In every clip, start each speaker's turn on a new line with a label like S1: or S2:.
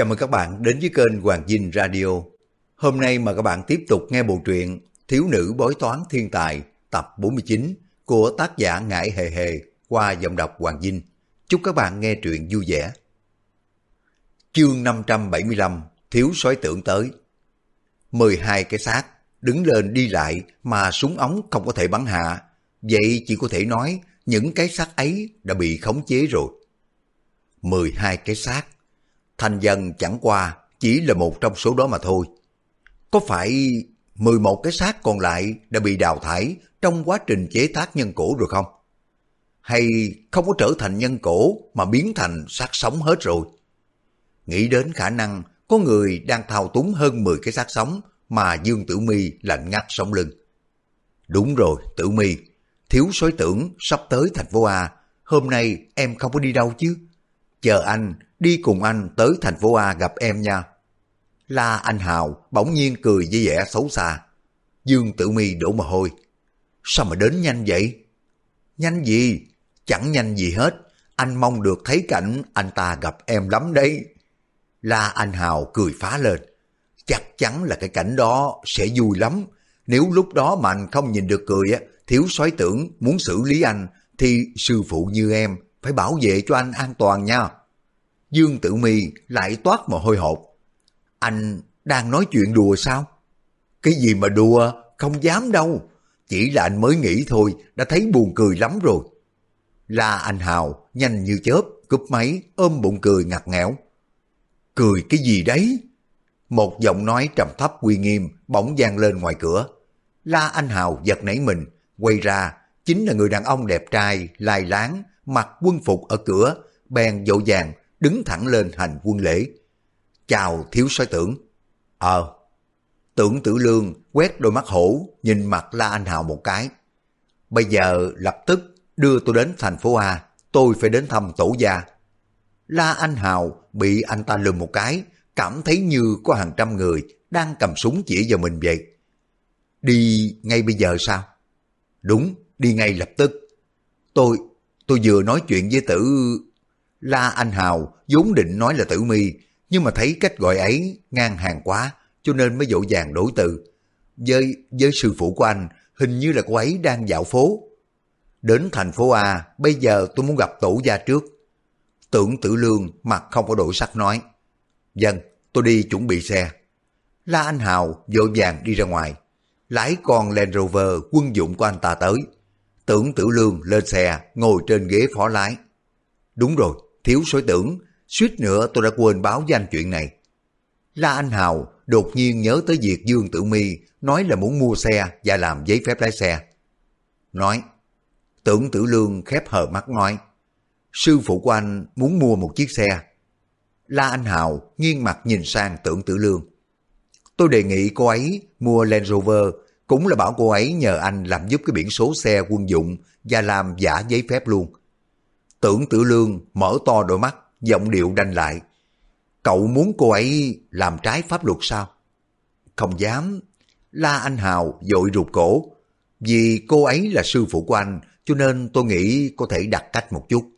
S1: Chào mừng các bạn đến với kênh Hoàng Dinh Radio. Hôm nay mà các bạn tiếp tục nghe bộ truyện Thiếu nữ bói toán thiên tài, tập 49 của tác giả Ngải Hề Hề qua giọng đọc Hoàng Dinh. Chúc các bạn nghe truyện vui vẻ. Chương 575 Thiếu sói tưởng tới 12 cái xác đứng lên đi lại mà súng ống không có thể bắn hạ. Vậy chỉ có thể nói những cái xác ấy đã bị khống chế rồi. 12 cái xác Thành dân chẳng qua chỉ là một trong số đó mà thôi. Có phải 11 cái xác còn lại đã bị đào thải trong quá trình chế tác nhân cổ rồi không? Hay không có trở thành nhân cổ mà biến thành xác sống hết rồi? Nghĩ đến khả năng có người đang thao túng hơn 10 cái xác sống mà Dương Tử Mi lạnh ngắt sống lưng. Đúng rồi, Tử Mi, thiếu sói tưởng sắp tới thành phố A, hôm nay em không có đi đâu chứ? Chờ anh đi cùng anh tới thành phố A gặp em nha. La Anh Hào bỗng nhiên cười với vẻ xấu xa. Dương Tử Mi đổ mồ hôi. Sao mà đến nhanh vậy? Nhanh gì? Chẳng nhanh gì hết. Anh mong được thấy cảnh anh ta gặp em lắm đấy. La Anh Hào cười phá lên. Chắc chắn là cái cảnh đó sẽ vui lắm. Nếu lúc đó mà anh không nhìn được cười, á, thiếu soái tưởng muốn xử lý anh, thì sư phụ như em phải bảo vệ cho anh an toàn nha. Dương Tử Mi lại toát mồ hôi hột. Anh đang nói chuyện đùa sao? Cái gì mà đùa, không dám đâu. Chỉ là anh mới nghĩ thôi, đã thấy buồn cười lắm rồi. La anh Hào nhanh như chớp, cúp máy, ôm bụng cười ngặt nghẽo. Cười cái gì đấy? Một giọng nói trầm thấp uy nghiêm bỗng vang lên ngoài cửa. La Anh Hào giật nảy mình, quay ra, chính là người đàn ông đẹp trai, lai láng, mặc quân phục ở cửa, bèn dỗ dàng đứng thẳng lên hành quân lễ. Chào thiếu soái tưởng. Ờ. Tưởng tử lương quét đôi mắt hổ, nhìn mặt La Anh Hào một cái. Bây giờ lập tức đưa tôi đến thành phố A, tôi phải đến thăm tổ gia. La Anh Hào bị anh ta lườm một cái, cảm thấy như có hàng trăm người đang cầm súng chỉ vào mình vậy. Đi ngay bây giờ sao? Đúng, đi ngay lập tức. Tôi, tôi vừa nói chuyện với tử... La Anh Hào vốn định nói là tử mi, nhưng mà thấy cách gọi ấy ngang hàng quá, cho nên mới dỗ dàng đổi từ. Với, với sư phụ của anh, hình như là cô ấy đang dạo phố. Đến thành phố A, bây giờ tôi muốn gặp tổ gia trước. Tưởng tử lương mặt không có đổi sắc nói. Dân, tôi đi chuẩn bị xe. La Anh Hào vội vàng đi ra ngoài. Lái con Land Rover quân dụng của anh ta tới. Tưởng tử lương lên xe, ngồi trên ghế phó lái. Đúng rồi, thiếu sói tưởng, suýt nữa tôi đã quên báo với anh chuyện này. La Anh Hào đột nhiên nhớ tới việc Dương Tử Mi nói là muốn mua xe và làm giấy phép lái xe. Nói, tưởng tử lương khép hờ mắt nói, sư phụ của anh muốn mua một chiếc xe. La Anh Hào nghiêng mặt nhìn sang tưởng tử lương. Tôi đề nghị cô ấy mua Land Rover, cũng là bảo cô ấy nhờ anh làm giúp cái biển số xe quân dụng và làm giả giấy phép luôn. Tưởng tử lương mở to đôi mắt, giọng điệu đanh lại. Cậu muốn cô ấy làm trái pháp luật sao? Không dám. La Anh Hào dội rụt cổ. Vì cô ấy là sư phụ của anh, cho nên tôi nghĩ có thể đặt cách một chút.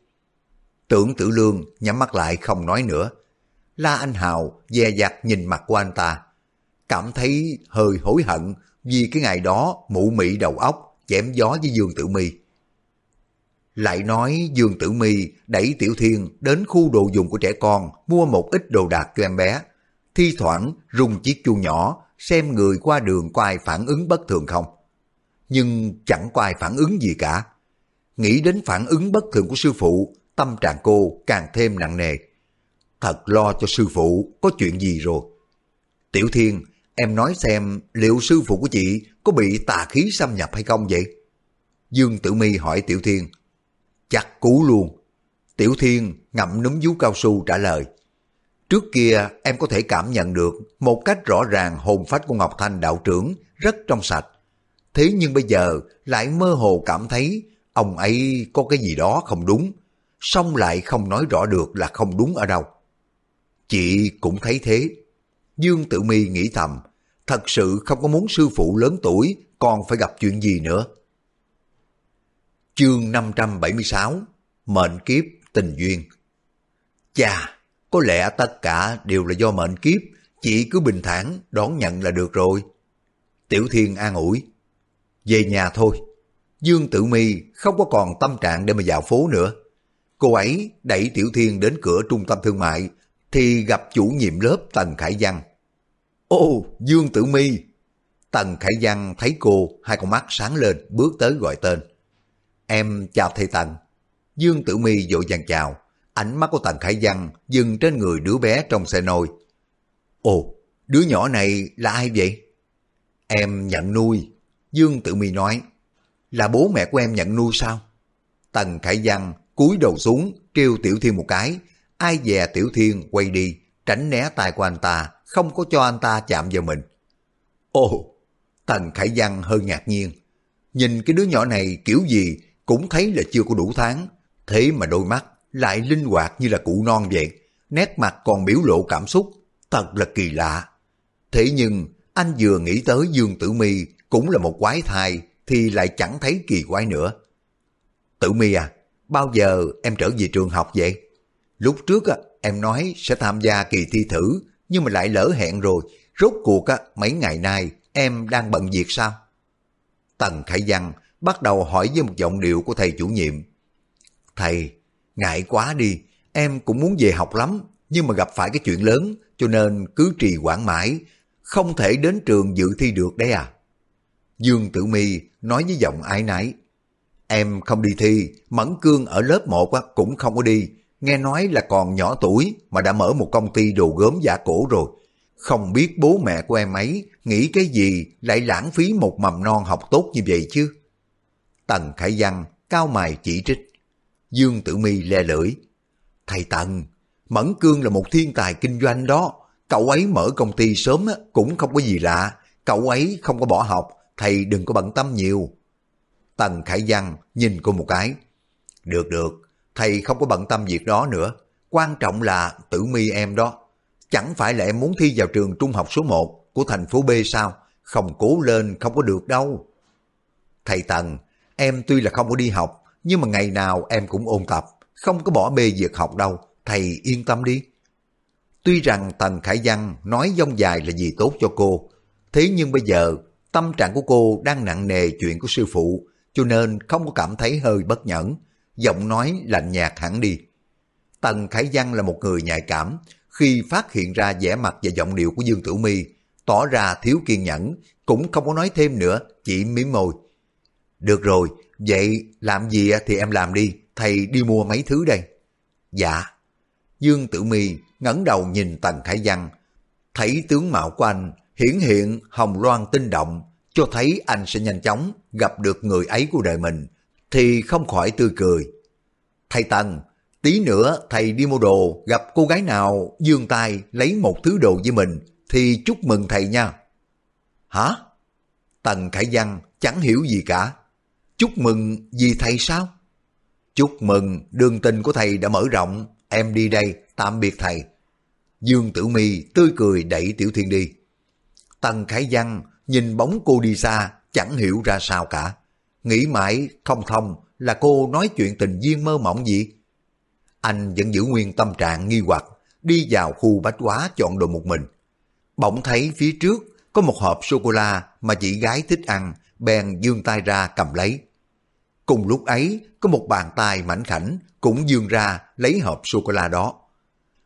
S1: Tưởng tử lương nhắm mắt lại không nói nữa. La Anh Hào dè dặt nhìn mặt của anh ta. Cảm thấy hơi hối hận vì cái ngày đó mụ mị đầu óc chém gió với Dương Tử Mi. Lại nói Dương Tử Mi đẩy Tiểu Thiên đến khu đồ dùng của trẻ con mua một ít đồ đạc cho em bé. Thi thoảng rung chiếc chuông nhỏ xem người qua đường có ai phản ứng bất thường không. Nhưng chẳng có ai phản ứng gì cả. Nghĩ đến phản ứng bất thường của sư phụ, tâm trạng cô càng thêm nặng nề. Thật lo cho sư phụ có chuyện gì rồi. Tiểu Thiên, em nói xem liệu sư phụ của chị có bị tà khí xâm nhập hay không vậy? Dương Tử Mi hỏi Tiểu Thiên Chắc cú luôn. Tiểu Thiên ngậm núm vú cao su trả lời. Trước kia em có thể cảm nhận được một cách rõ ràng hồn phách của Ngọc Thanh đạo trưởng rất trong sạch. Thế nhưng bây giờ lại mơ hồ cảm thấy ông ấy có cái gì đó không đúng, Song lại không nói rõ được là không đúng ở đâu. Chị cũng thấy thế. Dương Tử Mi nghĩ thầm, thật sự không có muốn sư phụ lớn tuổi còn phải gặp chuyện gì nữa. Chương 576 Mệnh kiếp tình duyên Chà, có lẽ tất cả đều là do mệnh kiếp, chỉ cứ bình thản đón nhận là được rồi. Tiểu Thiên an ủi, về nhà thôi. Dương Tử Mi không có còn tâm trạng để mà dạo phố nữa. Cô ấy đẩy Tiểu Thiên đến cửa trung tâm thương mại thì gặp chủ nhiệm lớp Tần Khải Văn. Ô, Dương Tử Mi! Tần Khải Văn thấy cô, hai con mắt sáng lên, bước tới gọi tên. Em chào thầy Tần. Dương Tử Mi vội vàng chào, ánh mắt của Tần Khải Văn dừng trên người đứa bé trong xe nôi. Ồ, đứa nhỏ này là ai vậy? Em nhận nuôi. Dương Tử Mi nói, là bố mẹ của em nhận nuôi sao? Tần Khải Văn cúi đầu xuống, kêu Tiểu Thiên một cái, ai dè Tiểu Thiên quay đi, tránh né tay của anh ta, không có cho anh ta chạm vào mình. Ồ, Tần Khải Văn hơi ngạc nhiên. Nhìn cái đứa nhỏ này kiểu gì cũng thấy là chưa có đủ tháng, thế mà đôi mắt lại linh hoạt như là cụ non vậy, nét mặt còn biểu lộ cảm xúc, thật là kỳ lạ. Thế nhưng anh vừa nghĩ tới Dương Tử Mi cũng là một quái thai thì lại chẳng thấy kỳ quái nữa. Tử Mi à, bao giờ em trở về trường học vậy? Lúc trước á, em nói sẽ tham gia kỳ thi thử nhưng mà lại lỡ hẹn rồi. Rốt cuộc á, mấy ngày nay em đang bận việc sao? Tần Khải Văn bắt đầu hỏi với một giọng điệu của thầy chủ nhiệm. Thầy, ngại quá đi, em cũng muốn về học lắm, nhưng mà gặp phải cái chuyện lớn cho nên cứ trì hoãn mãi, không thể đến trường dự thi được đấy à. Dương Tử Mi nói với giọng ái nái. Em không đi thi, Mẫn Cương ở lớp 1 cũng không có đi, nghe nói là còn nhỏ tuổi mà đã mở một công ty đồ gốm giả cổ rồi. Không biết bố mẹ của em ấy nghĩ cái gì lại lãng phí một mầm non học tốt như vậy chứ. Tần Khải Văn cao mày chỉ trích. Dương Tử Mi le lưỡi. Thầy Tần, Mẫn Cương là một thiên tài kinh doanh đó. Cậu ấy mở công ty sớm cũng không có gì lạ. Cậu ấy không có bỏ học, thầy đừng có bận tâm nhiều. Tần Khải Văn nhìn cô một cái. Được được, thầy không có bận tâm việc đó nữa. Quan trọng là tử mi em đó. Chẳng phải là em muốn thi vào trường trung học số 1 của thành phố B sao? Không cố lên không có được đâu. Thầy Tần, em tuy là không có đi học, nhưng mà ngày nào em cũng ôn tập, không có bỏ bê việc học đâu, thầy yên tâm đi. Tuy rằng Tần Khải Văn nói dông dài là gì tốt cho cô, thế nhưng bây giờ tâm trạng của cô đang nặng nề chuyện của sư phụ, cho nên không có cảm thấy hơi bất nhẫn, giọng nói lạnh nhạt hẳn đi. Tần Khải Văn là một người nhạy cảm, khi phát hiện ra vẻ mặt và giọng điệu của Dương Tử Mi, tỏ ra thiếu kiên nhẫn, cũng không có nói thêm nữa, chỉ mím môi. Được rồi, vậy làm gì thì em làm đi, thầy đi mua mấy thứ đây. Dạ. Dương Tử Mi ngẩng đầu nhìn Tần Khải Văn, thấy tướng mạo của anh hiển hiện hồng loan tinh động, cho thấy anh sẽ nhanh chóng gặp được người ấy của đời mình, thì không khỏi tươi cười. Thầy Tần, tí nữa thầy đi mua đồ, gặp cô gái nào dương tay lấy một thứ đồ với mình, thì chúc mừng thầy nha. Hả? Tần Khải Văn chẳng hiểu gì cả. Chúc mừng gì thầy sao? Chúc mừng đường tình của thầy đã mở rộng, em đi đây, tạm biệt thầy. Dương Tử Mi tươi cười đẩy Tiểu Thiên đi. Tần Khải Văn nhìn bóng cô đi xa, chẳng hiểu ra sao cả. Nghĩ mãi không thông là cô nói chuyện tình duyên mơ mộng gì. Anh vẫn giữ nguyên tâm trạng nghi hoặc, đi vào khu bách hóa chọn đồ một mình. Bỗng thấy phía trước có một hộp sô-cô-la mà chị gái thích ăn, bèn dương tay ra cầm lấy. Cùng lúc ấy, có một bàn tay mảnh khảnh cũng dương ra lấy hộp sô-cô-la đó.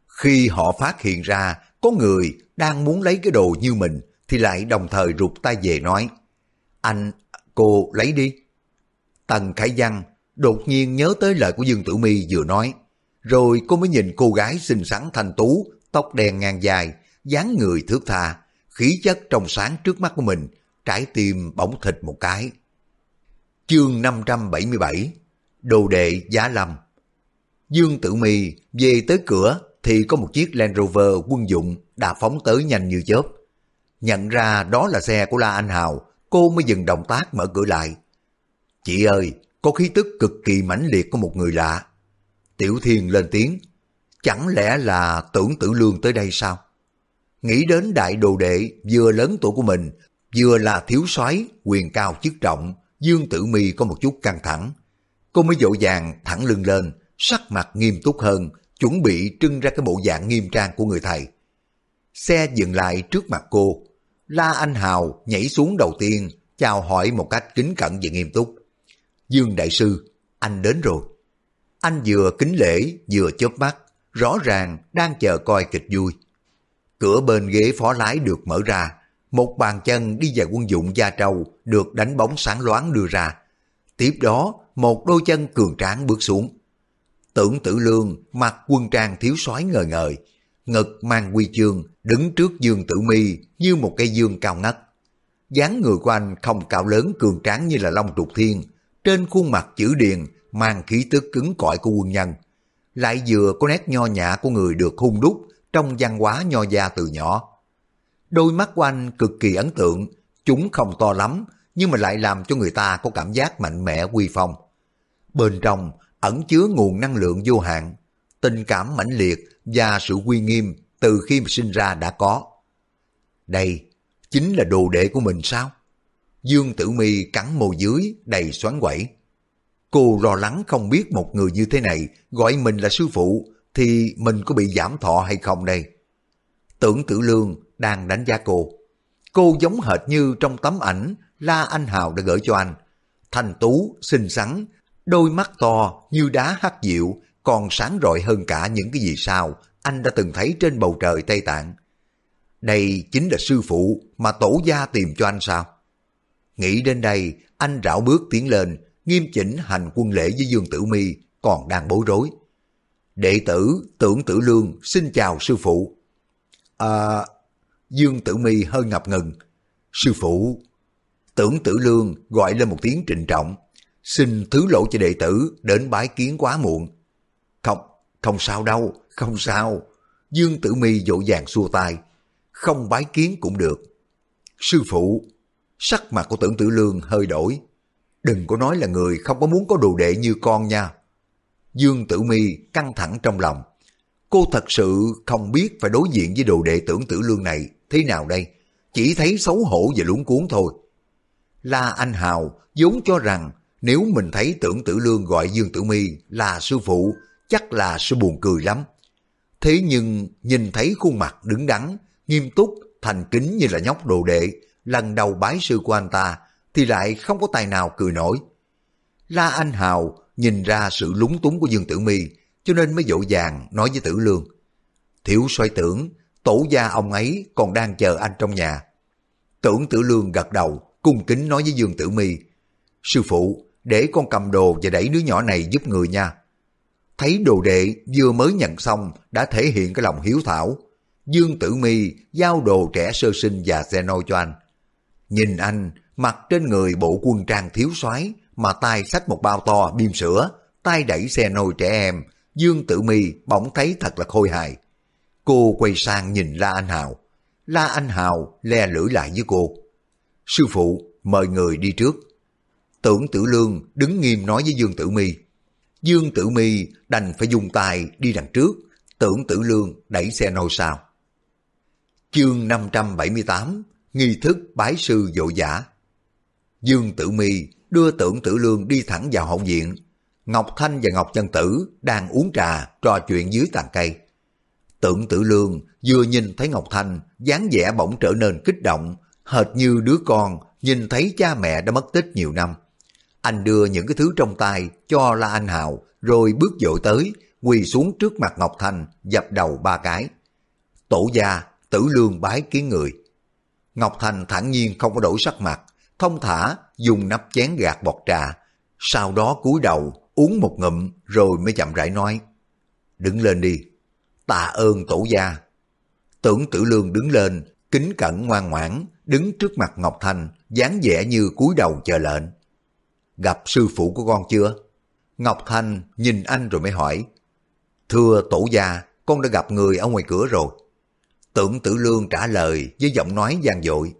S1: Khi họ phát hiện ra có người đang muốn lấy cái đồ như mình, thì lại đồng thời rụt tay về nói, anh, cô lấy đi. Tần Khải Văn đột nhiên nhớ tới lời của Dương Tử Mi vừa nói, rồi cô mới nhìn cô gái xinh xắn thanh tú, tóc đen ngang dài, dáng người thước tha, khí chất trong sáng trước mắt của mình, trái tim bỗng thịt một cái. Chương 577 Đồ đệ Giá Lâm Dương Tử mì về tới cửa thì có một chiếc Land Rover quân dụng đã phóng tới nhanh như chớp. Nhận ra đó là xe của La Anh Hào, cô mới dừng động tác mở cửa lại. Chị ơi, có khí tức cực kỳ mãnh liệt của một người lạ. Tiểu Thiên lên tiếng, chẳng lẽ là tưởng tử lương tới đây sao? Nghĩ đến đại đồ đệ vừa lớn tuổi của mình, vừa là thiếu soái quyền cao chức trọng, Dương Tử Mi có một chút căng thẳng. Cô mới dội vàng thẳng lưng lên, sắc mặt nghiêm túc hơn, chuẩn bị trưng ra cái bộ dạng nghiêm trang của người thầy. Xe dừng lại trước mặt cô. La Anh Hào nhảy xuống đầu tiên, chào hỏi một cách kính cẩn và nghiêm túc. Dương Đại Sư, anh đến rồi. Anh vừa kính lễ, vừa chớp mắt, rõ ràng đang chờ coi kịch vui. Cửa bên ghế phó lái được mở ra, một bàn chân đi vào quân dụng da trâu được đánh bóng sáng loáng đưa ra. Tiếp đó, một đôi chân cường tráng bước xuống. Tưởng tử lương mặc quân trang thiếu soái ngời ngời, ngực mang quy chương đứng trước dương tử mi như một cây dương cao ngất. dáng người của anh không cao lớn cường tráng như là long trục thiên, trên khuôn mặt chữ điền mang khí tức cứng cỏi của quân nhân. Lại vừa có nét nho nhã của người được hung đúc trong văn hóa nho gia từ nhỏ. Đôi mắt của anh cực kỳ ấn tượng, chúng không to lắm, nhưng mà lại làm cho người ta có cảm giác mạnh mẽ uy phong. Bên trong ẩn chứa nguồn năng lượng vô hạn, tình cảm mãnh liệt và sự uy nghiêm từ khi mà sinh ra đã có. Đây chính là đồ đệ của mình sao? Dương Tử Mi cắn môi dưới đầy xoắn quẩy. Cô lo lắng không biết một người như thế này gọi mình là sư phụ thì mình có bị giảm thọ hay không đây? Tưởng Tử Lương đang đánh giá cô. Cô giống hệt như trong tấm ảnh La Anh Hào đã gửi cho anh. Thành tú, xinh xắn, đôi mắt to như đá hắc diệu, còn sáng rọi hơn cả những cái gì sao anh đã từng thấy trên bầu trời Tây Tạng. Đây chính là sư phụ mà tổ gia tìm cho anh sao? Nghĩ đến đây, anh rảo bước tiến lên, nghiêm chỉnh hành quân lễ với Dương Tử Mi còn đang bối rối. Đệ tử Tưởng Tử Lương xin chào sư phụ. À, Dương Tử Mi hơi ngập ngừng. Sư phụ, Tưởng Tử Lương gọi lên một tiếng trịnh trọng, xin thứ lộ cho đệ tử đến bái kiến quá muộn. Không, không sao đâu, không sao. Dương Tử Mi dỗ dàng xua tay, không bái kiến cũng được. Sư phụ, sắc mặt của Tưởng Tử Lương hơi đổi. Đừng có nói là người không có muốn có đồ đệ như con nha. Dương Tử Mi căng thẳng trong lòng. Cô thật sự không biết phải đối diện với đồ đệ Tưởng Tử Lương này thế nào đây. Chỉ thấy xấu hổ và luống cuốn thôi. La Anh Hào vốn cho rằng nếu mình thấy tưởng tử lương gọi Dương Tử Mi là sư phụ, chắc là sẽ buồn cười lắm. Thế nhưng nhìn thấy khuôn mặt đứng đắn, nghiêm túc, thành kính như là nhóc đồ đệ, lần đầu bái sư của anh ta, thì lại không có tài nào cười nổi. La Anh Hào nhìn ra sự lúng túng của Dương Tử Mi, cho nên mới dỗ dàng nói với Tử Lương. Thiếu xoay tưởng, tổ gia ông ấy còn đang chờ anh trong nhà. Tưởng Tử Lương gật đầu, cung kính nói với Dương Tử Mi, Sư phụ, để con cầm đồ và đẩy đứa nhỏ này giúp người nha. Thấy đồ đệ vừa mới nhận xong đã thể hiện cái lòng hiếu thảo. Dương Tử Mi giao đồ trẻ sơ sinh và xe nôi cho anh. Nhìn anh, mặc trên người bộ quân trang thiếu soái mà tay xách một bao to bim sữa, tay đẩy xe nôi trẻ em, Dương Tử Mi bỗng thấy thật là khôi hài. Cô quay sang nhìn La Anh Hào. La Anh Hào le lưỡi lại với cô. Sư phụ, mời người đi trước. Tưởng Tử Lương đứng nghiêm nói với Dương Tử Mi. Dương Tử Mi đành phải dùng tay đi đằng trước, Tưởng Tử Lương đẩy xe nôi sao. Chương 578 Nghi thức bái sư dỗ giả Dương Tử Mi đưa Tưởng Tử Lương đi thẳng vào hậu viện. Ngọc Thanh và Ngọc Chân Tử đang uống trà trò chuyện dưới tàn cây. Tưởng Tử Lương vừa nhìn thấy Ngọc Thanh dáng vẻ bỗng trở nên kích động, hệt như đứa con nhìn thấy cha mẹ đã mất tích nhiều năm. Anh đưa những cái thứ trong tay cho La Anh Hào, rồi bước dội tới, quỳ xuống trước mặt Ngọc Thanh, dập đầu ba cái. Tổ gia, tử lương bái kiến người. Ngọc thanh thản nhiên không có đổi sắc mặt, thông thả dùng nắp chén gạt bọt trà, sau đó cúi đầu uống một ngụm rồi mới chậm rãi nói. Đứng lên đi, tạ ơn tổ gia. Tưởng tử lương đứng lên, kính cẩn ngoan ngoãn, đứng trước mặt Ngọc Thanh, dáng vẻ như cúi đầu chờ lệnh. Gặp sư phụ của con chưa? Ngọc Thanh nhìn anh rồi mới hỏi. Thưa tổ gia, con đã gặp người ở ngoài cửa rồi. Tưởng tử lương trả lời với giọng nói gian dội.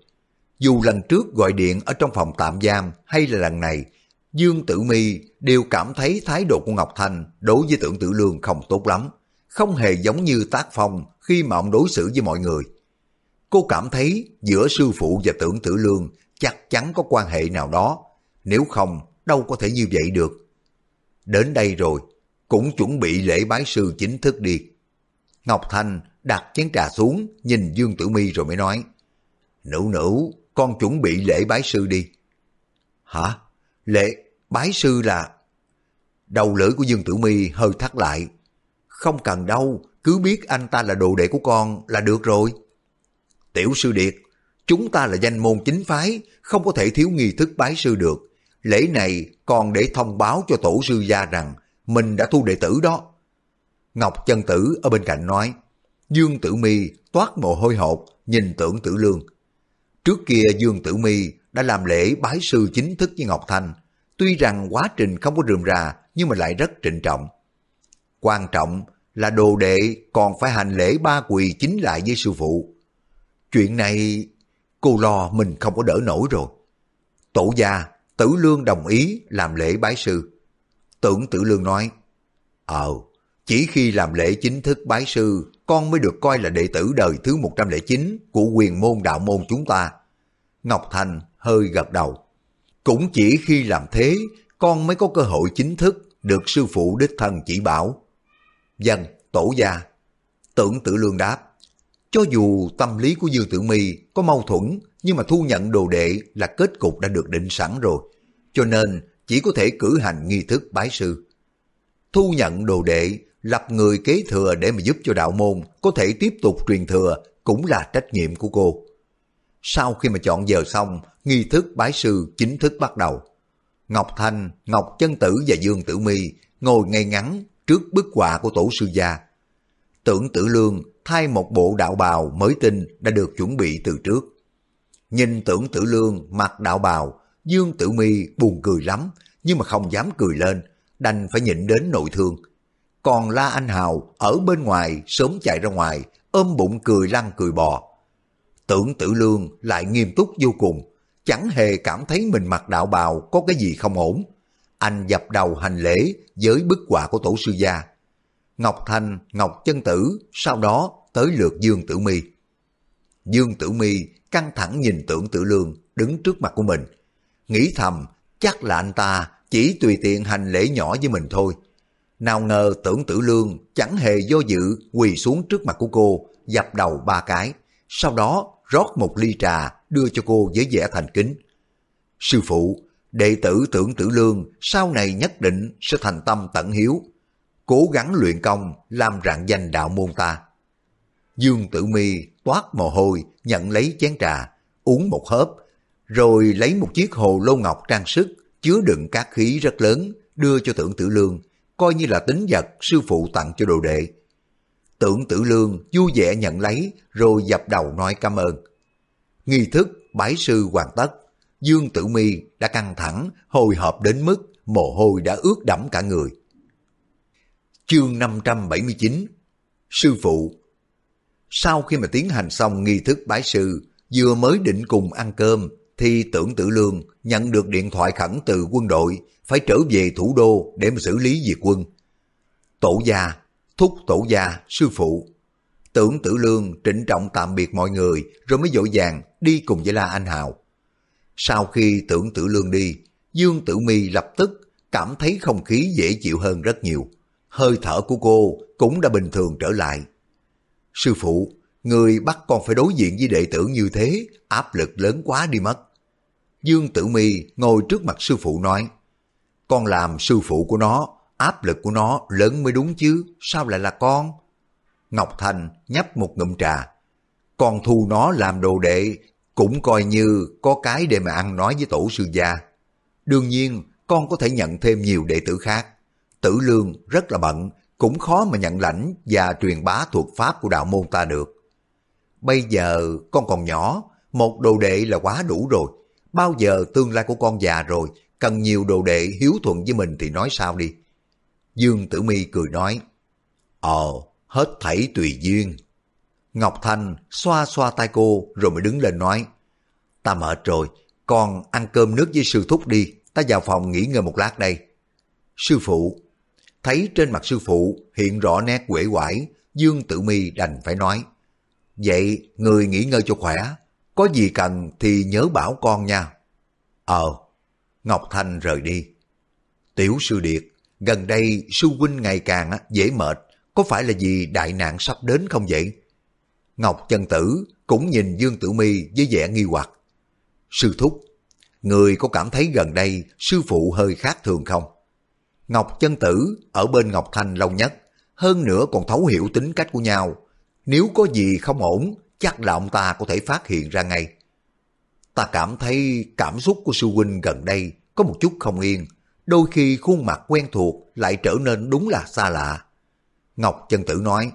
S1: Dù lần trước gọi điện ở trong phòng tạm giam hay là lần này, Dương Tử Mi đều cảm thấy thái độ của Ngọc Thanh đối với tưởng tử lương không tốt lắm, không hề giống như tác phong khi mà ông đối xử với mọi người. Cô cảm thấy giữa sư phụ và tưởng tử lương chắc chắn có quan hệ nào đó, nếu không đâu có thể như vậy được. Đến đây rồi, cũng chuẩn bị lễ bái sư chính thức đi. Ngọc Thanh đặt chén trà xuống, nhìn Dương Tử Mi rồi mới nói, Nữ nữ, con chuẩn bị lễ bái sư đi. Hả? Lễ bái sư là... Đầu lưỡi của Dương Tử Mi hơi thắt lại. Không cần đâu, cứ biết anh ta là đồ đệ của con là được rồi. Tiểu sư điệt, chúng ta là danh môn chính phái, không có thể thiếu nghi thức bái sư được. Lễ này còn để thông báo cho tổ sư gia rằng mình đã thu đệ tử đó. Ngọc chân tử ở bên cạnh nói, Dương Tử Mi toát mồ hôi hột, nhìn tưởng tử lương. Trước kia Dương Tử Mi đã làm lễ bái sư chính thức với Ngọc Thanh. Tuy rằng quá trình không có rườm rà, nhưng mà lại rất trịnh trọng. Quan trọng là đồ đệ còn phải hành lễ ba quỳ chính lại với sư phụ. Chuyện này cô lo mình không có đỡ nổi rồi. Tổ gia, tử lương đồng ý làm lễ bái sư. Tưởng tử lương nói, Ờ, chỉ khi làm lễ chính thức bái sư, con mới được coi là đệ tử đời thứ 109 của quyền môn đạo môn chúng ta. Ngọc Thành hơi gật đầu. Cũng chỉ khi làm thế, con mới có cơ hội chính thức được sư phụ đích thân chỉ bảo. Dân, tổ gia. Tưởng tử lương đáp. Cho dù tâm lý của Dương Tử Mi có mâu thuẫn, nhưng mà thu nhận đồ đệ là kết cục đã được định sẵn rồi. Cho nên chỉ có thể cử hành nghi thức bái sư. Thu nhận đồ đệ, lập người kế thừa để mà giúp cho đạo môn có thể tiếp tục truyền thừa cũng là trách nhiệm của cô. Sau khi mà chọn giờ xong, nghi thức bái sư chính thức bắt đầu. Ngọc Thanh, Ngọc Chân Tử và Dương Tử Mi ngồi ngay ngắn trước bức họa của tổ sư gia. Tưởng Tử Lương thay một bộ đạo bào mới tinh đã được chuẩn bị từ trước. Nhìn Tưởng Tử Lương mặc đạo bào, Dương Tử Mi buồn cười lắm, nhưng mà không dám cười lên, đành phải nhịn đến nội thương. Còn La Anh Hào ở bên ngoài sớm chạy ra ngoài, ôm bụng cười lăn cười bò. Tưởng Tử Lương lại nghiêm túc vô cùng, chẳng hề cảm thấy mình mặc đạo bào có cái gì không ổn. Anh dập đầu hành lễ với bức quả của tổ sư gia. Ngọc Thanh, Ngọc Chân Tử, sau đó tới lượt Dương Tử Mi. Dương Tử Mi căng thẳng nhìn Tưởng Tử Lương đứng trước mặt của mình, nghĩ thầm chắc là anh ta chỉ tùy tiện hành lễ nhỏ với mình thôi. Nào ngờ Tưởng Tử Lương chẳng hề do dự quỳ xuống trước mặt của cô, dập đầu ba cái, sau đó rót một ly trà đưa cho cô với vẻ thành kính. Sư phụ, đệ tử tưởng tử lương sau này nhất định sẽ thành tâm tận hiếu, cố gắng luyện công làm rạng danh đạo môn ta. Dương tử mi toát mồ hôi nhận lấy chén trà, uống một hớp, rồi lấy một chiếc hồ lô ngọc trang sức chứa đựng các khí rất lớn đưa cho tưởng tử lương, coi như là tính vật sư phụ tặng cho đồ đệ. Tưởng tử lương vui vẻ nhận lấy rồi dập đầu nói cảm ơn. Nghi thức bái sư hoàn tất, Dương Tử Mi đã căng thẳng, hồi hộp đến mức mồ hôi đã ướt đẫm cả người. Chương 579 Sư phụ Sau khi mà tiến hành xong nghi thức bái sư, vừa mới định cùng ăn cơm, thì tưởng tử lương nhận được điện thoại khẩn từ quân đội phải trở về thủ đô để mà xử lý diệt quân. Tổ gia, thúc tổ gia, sư phụ. Tưởng tử lương trịnh trọng tạm biệt mọi người rồi mới dội vàng đi cùng với La Anh Hào. Sau khi tưởng tử lương đi, Dương Tử Mi lập tức cảm thấy không khí dễ chịu hơn rất nhiều. Hơi thở của cô cũng đã bình thường trở lại. Sư phụ, người bắt con phải đối diện với đệ tử như thế, áp lực lớn quá đi mất. Dương Tử Mi ngồi trước mặt sư phụ nói, con làm sư phụ của nó, áp lực của nó lớn mới đúng chứ, sao lại là con? Ngọc Thành nhấp một ngụm trà, con thu nó làm đồ đệ cũng coi như có cái để mà ăn nói với tổ sư gia. Đương nhiên, con có thể nhận thêm nhiều đệ tử khác. Tử lương rất là bận, cũng khó mà nhận lãnh và truyền bá thuật pháp của đạo môn ta được. Bây giờ con còn nhỏ, một đồ đệ là quá đủ rồi. Bao giờ tương lai của con già rồi, cần nhiều đồ đệ hiếu thuận với mình thì nói sao đi. Dương Tử Mi cười nói, Ờ, hết thảy tùy duyên. Ngọc Thanh xoa xoa tay cô rồi mới đứng lên nói, ta mệt rồi, con ăn cơm nước với sư thúc đi, ta vào phòng nghỉ ngơi một lát đây. Sư phụ, thấy trên mặt sư phụ hiện rõ nét quể quải, Dương Tử Mi đành phải nói, vậy người nghỉ ngơi cho khỏe, có gì cần thì nhớ bảo con nha. Ờ, Ngọc Thanh rời đi. Tiểu sư điệt, gần đây sư huynh ngày càng dễ mệt, có phải là vì đại nạn sắp đến không vậy? Ngọc chân tử cũng nhìn Dương Tử Mi với vẻ nghi hoặc. Sư thúc, người có cảm thấy gần đây sư phụ hơi khác thường không? Ngọc chân tử ở bên Ngọc Thanh lâu nhất, hơn nữa còn thấu hiểu tính cách của nhau. Nếu có gì không ổn, chắc là ông ta có thể phát hiện ra ngay. Ta cảm thấy cảm xúc của sư huynh gần đây có một chút không yên, đôi khi khuôn mặt quen thuộc lại trở nên đúng là xa lạ. Ngọc chân tử nói,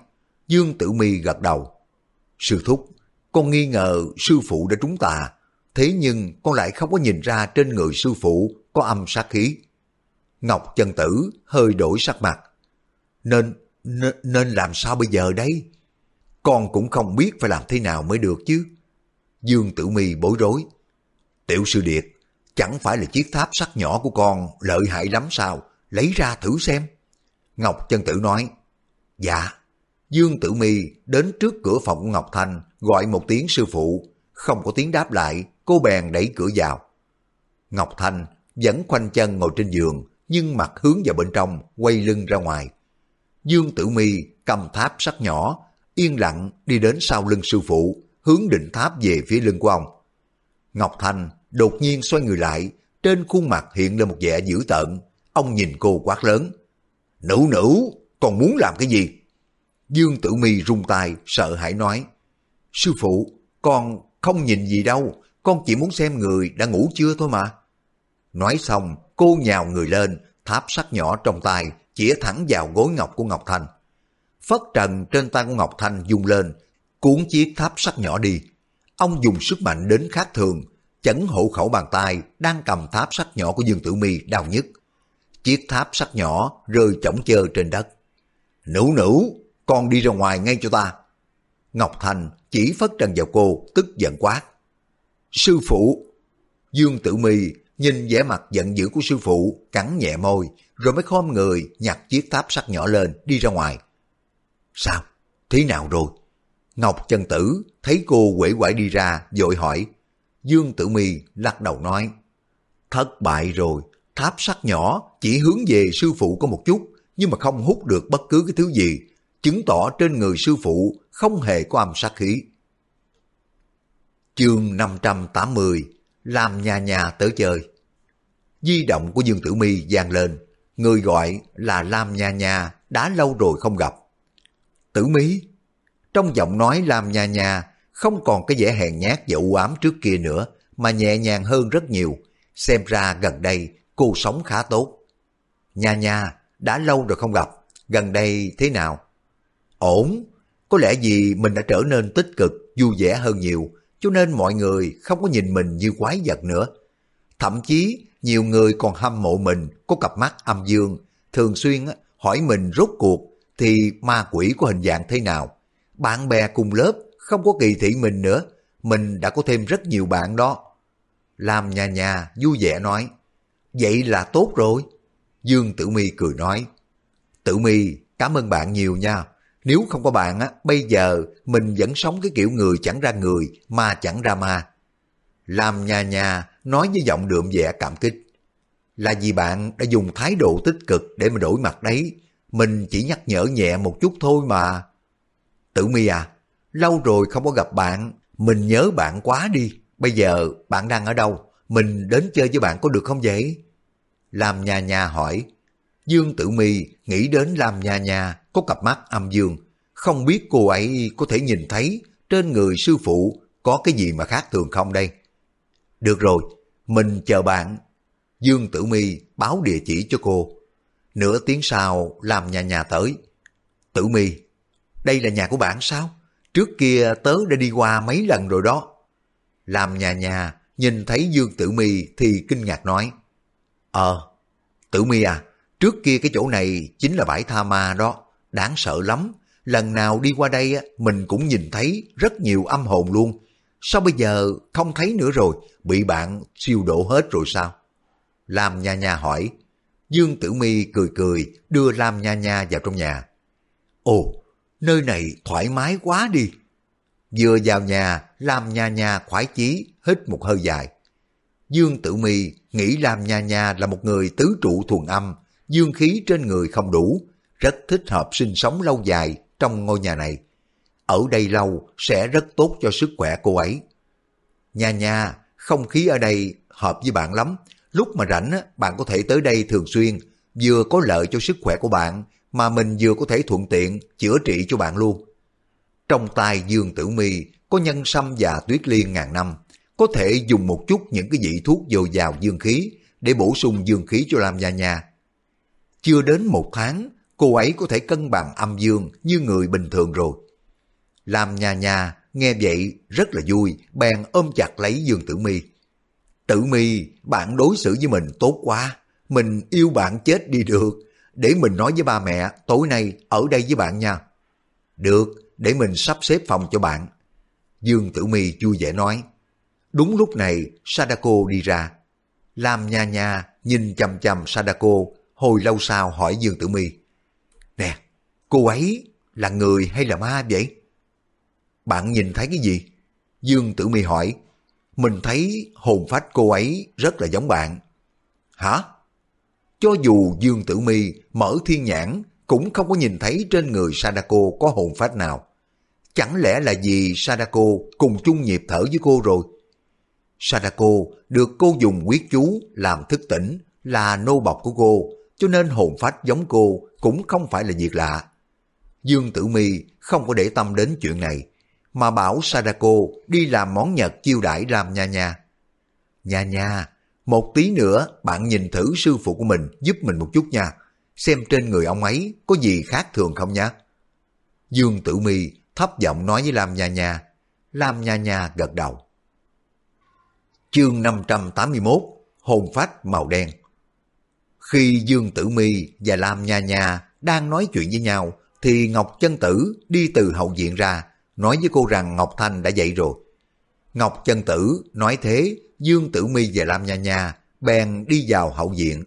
S1: Dương Tử Mi gật đầu. Sư thúc, con nghi ngờ sư phụ đã trúng tà, thế nhưng con lại không có nhìn ra trên người sư phụ có âm sát khí. Ngọc chân tử hơi đổi sắc mặt. Nên, nên, nên làm sao bây giờ đây? Con cũng không biết phải làm thế nào mới được chứ. Dương Tử Mi bối rối. Tiểu sư điệt, chẳng phải là chiếc tháp sắt nhỏ của con lợi hại lắm sao? Lấy ra thử xem. Ngọc chân tử nói. Dạ. Dương Tử Mi đến trước cửa phòng của Ngọc Thanh gọi một tiếng sư phụ. Không có tiếng đáp lại, cô bèn đẩy cửa vào. Ngọc Thanh vẫn khoanh chân ngồi trên giường, nhưng mặt hướng vào bên trong, quay lưng ra ngoài. Dương Tử Mi cầm tháp sắt nhỏ, yên lặng đi đến sau lưng sư phụ, hướng định tháp về phía lưng của ông. Ngọc Thanh đột nhiên xoay người lại, trên khuôn mặt hiện lên một vẻ dữ tợn. Ông nhìn cô quát lớn. Nữ nữ, còn muốn làm cái gì? Dương Tử Mi rung tay, sợ hãi nói. Sư phụ, con không nhìn gì đâu, con chỉ muốn xem người đã ngủ chưa thôi mà. Nói xong, cô nhào người lên, tháp sắt nhỏ trong tay, chĩa thẳng vào gối ngọc của Ngọc Thanh. Phất trần trên tay của Ngọc Thanh dùng lên, cuốn chiếc tháp sắt nhỏ đi. Ông dùng sức mạnh đến khác thường, chấn hộ khẩu bàn tay đang cầm tháp sắt nhỏ của Dương Tử Mi đau nhất. Chiếc tháp sắt nhỏ rơi chỏng chơ trên đất. Nữ nữ, con đi ra ngoài ngay cho ta. Ngọc Thành chỉ phất trần vào cô, tức giận quát. Sư phụ! Dương Tử Mi nhìn vẻ mặt giận dữ của sư phụ, cắn nhẹ môi, rồi mới khom người nhặt chiếc tháp sắt nhỏ lên, đi ra ngoài. Sao? Thế nào rồi? Ngọc Trần Tử thấy cô quể quải đi ra, vội hỏi. Dương Tử Mi lắc đầu nói, thất bại rồi, tháp sắt nhỏ chỉ hướng về sư phụ có một chút, nhưng mà không hút được bất cứ cái thứ gì, chứng tỏ trên người sư phụ không hề có âm sát khí. Chương 580 Làm nhà nhà tới chơi Di động của Dương Tử Mi vang lên, người gọi là Lam Nha Nha đã lâu rồi không gặp. Tử Mi Trong giọng nói Lam Nha Nha không còn cái vẻ hèn nhát và u ám trước kia nữa, mà nhẹ nhàng hơn rất nhiều. Xem ra gần đây cô sống khá tốt. Nha nha, đã lâu rồi không gặp, gần đây thế nào? Ổn, có lẽ vì mình đã trở nên tích cực, vui vẻ hơn nhiều, cho nên mọi người không có nhìn mình như quái vật nữa. Thậm chí, nhiều người còn hâm mộ mình có cặp mắt âm dương, thường xuyên hỏi mình rốt cuộc thì ma quỷ có hình dạng thế nào. Bạn bè cùng lớp không có kỳ thị mình nữa, mình đã có thêm rất nhiều bạn đó. Làm nhà nhà vui vẻ nói, vậy là tốt rồi. Dương Tử Mi cười nói, Tử Mi cảm ơn bạn nhiều nha. Nếu không có bạn á, bây giờ mình vẫn sống cái kiểu người chẳng ra người, ma chẳng ra ma. Làm nhà nhà nói với giọng đượm vẻ cảm kích. Là vì bạn đã dùng thái độ tích cực để mà đổi mặt đấy. Mình chỉ nhắc nhở nhẹ một chút thôi mà. Tử mi à, lâu rồi không có gặp bạn, mình nhớ bạn quá đi. Bây giờ bạn đang ở đâu? Mình đến chơi với bạn có được không vậy? Làm nhà nhà hỏi. Dương Tử Mi nghĩ đến Lam Nha Nha có cặp mắt âm dương. Không biết cô ấy có thể nhìn thấy trên người sư phụ có cái gì mà khác thường không đây? Được rồi, mình chờ bạn. Dương Tử Mi báo địa chỉ cho cô. Nửa tiếng sau Lam Nha Nha tới. Tử Mi, đây là nhà của bạn sao? Trước kia tớ đã đi qua mấy lần rồi đó. Làm nhà nhà, nhìn thấy Dương Tử Mi thì kinh ngạc nói. Ờ, Tử Mi à, trước kia cái chỗ này chính là bãi tha ma đó, đáng sợ lắm. Lần nào đi qua đây mình cũng nhìn thấy rất nhiều âm hồn luôn. Sao bây giờ không thấy nữa rồi, bị bạn siêu độ hết rồi sao? Lam Nha Nha hỏi. Dương Tử Mi cười cười đưa Lam Nha Nha vào trong nhà. Ồ, nơi này thoải mái quá đi. Vừa vào nhà, Lam Nha Nha khoái chí, hít một hơi dài. Dương Tử Mi nghĩ Lam Nha Nha là một người tứ trụ thuần âm, dương khí trên người không đủ, rất thích hợp sinh sống lâu dài trong ngôi nhà này. Ở đây lâu sẽ rất tốt cho sức khỏe cô ấy. nhà nhà không khí ở đây hợp với bạn lắm. Lúc mà rảnh, bạn có thể tới đây thường xuyên, vừa có lợi cho sức khỏe của bạn, mà mình vừa có thể thuận tiện chữa trị cho bạn luôn. Trong tay Dương Tử Mi có nhân sâm và tuyết liên ngàn năm, có thể dùng một chút những cái vị thuốc dồi dào dương khí để bổ sung dương khí cho Lam nhà Nha. Chưa đến một tháng, cô ấy có thể cân bằng âm dương như người bình thường rồi. làm nhà nhà nghe vậy rất là vui, bèn ôm chặt lấy Dương Tử Mi. Tử Mi, bạn đối xử với mình tốt quá, mình yêu bạn chết đi được, để mình nói với ba mẹ tối nay ở đây với bạn nha. Được, để mình sắp xếp phòng cho bạn. Dương Tử Mi vui vẻ nói. Đúng lúc này, Sadako đi ra. làm nhà nhà nhìn chầm chầm Sadako, hồi lâu sau hỏi Dương Tử Mi. Nè, cô ấy là người hay là ma vậy? Bạn nhìn thấy cái gì? Dương Tử Mi hỏi. Mình thấy hồn phách cô ấy rất là giống bạn. Hả? Cho dù Dương Tử Mi mở thiên nhãn cũng không có nhìn thấy trên người Sadako có hồn phách nào. Chẳng lẽ là vì Sadako cùng chung nhịp thở với cô rồi? Sadako được cô dùng quyết chú làm thức tỉnh là nô bọc của cô, cho nên hồn phách giống cô cũng không phải là việc lạ. Dương Tử Mi không có để tâm đến chuyện này, mà bảo Sadako đi làm món Nhật chiêu đãi làm nha nha. Nha nha, một tí nữa bạn nhìn thử sư phụ của mình giúp mình một chút nha, xem trên người ông ấy có gì khác thường không nhé. Dương Tử Mi thấp giọng nói với Lam Nha Nha. Lam Nha Nha gật đầu. Chương 581 Hồn phách màu đen khi Dương Tử Mi và Lam Nha Nha đang nói chuyện với nhau thì Ngọc Chân Tử đi từ hậu viện ra nói với cô rằng Ngọc Thanh đã dậy rồi. Ngọc Chân Tử nói thế Dương Tử Mi và Lam Nha Nha bèn đi vào hậu viện.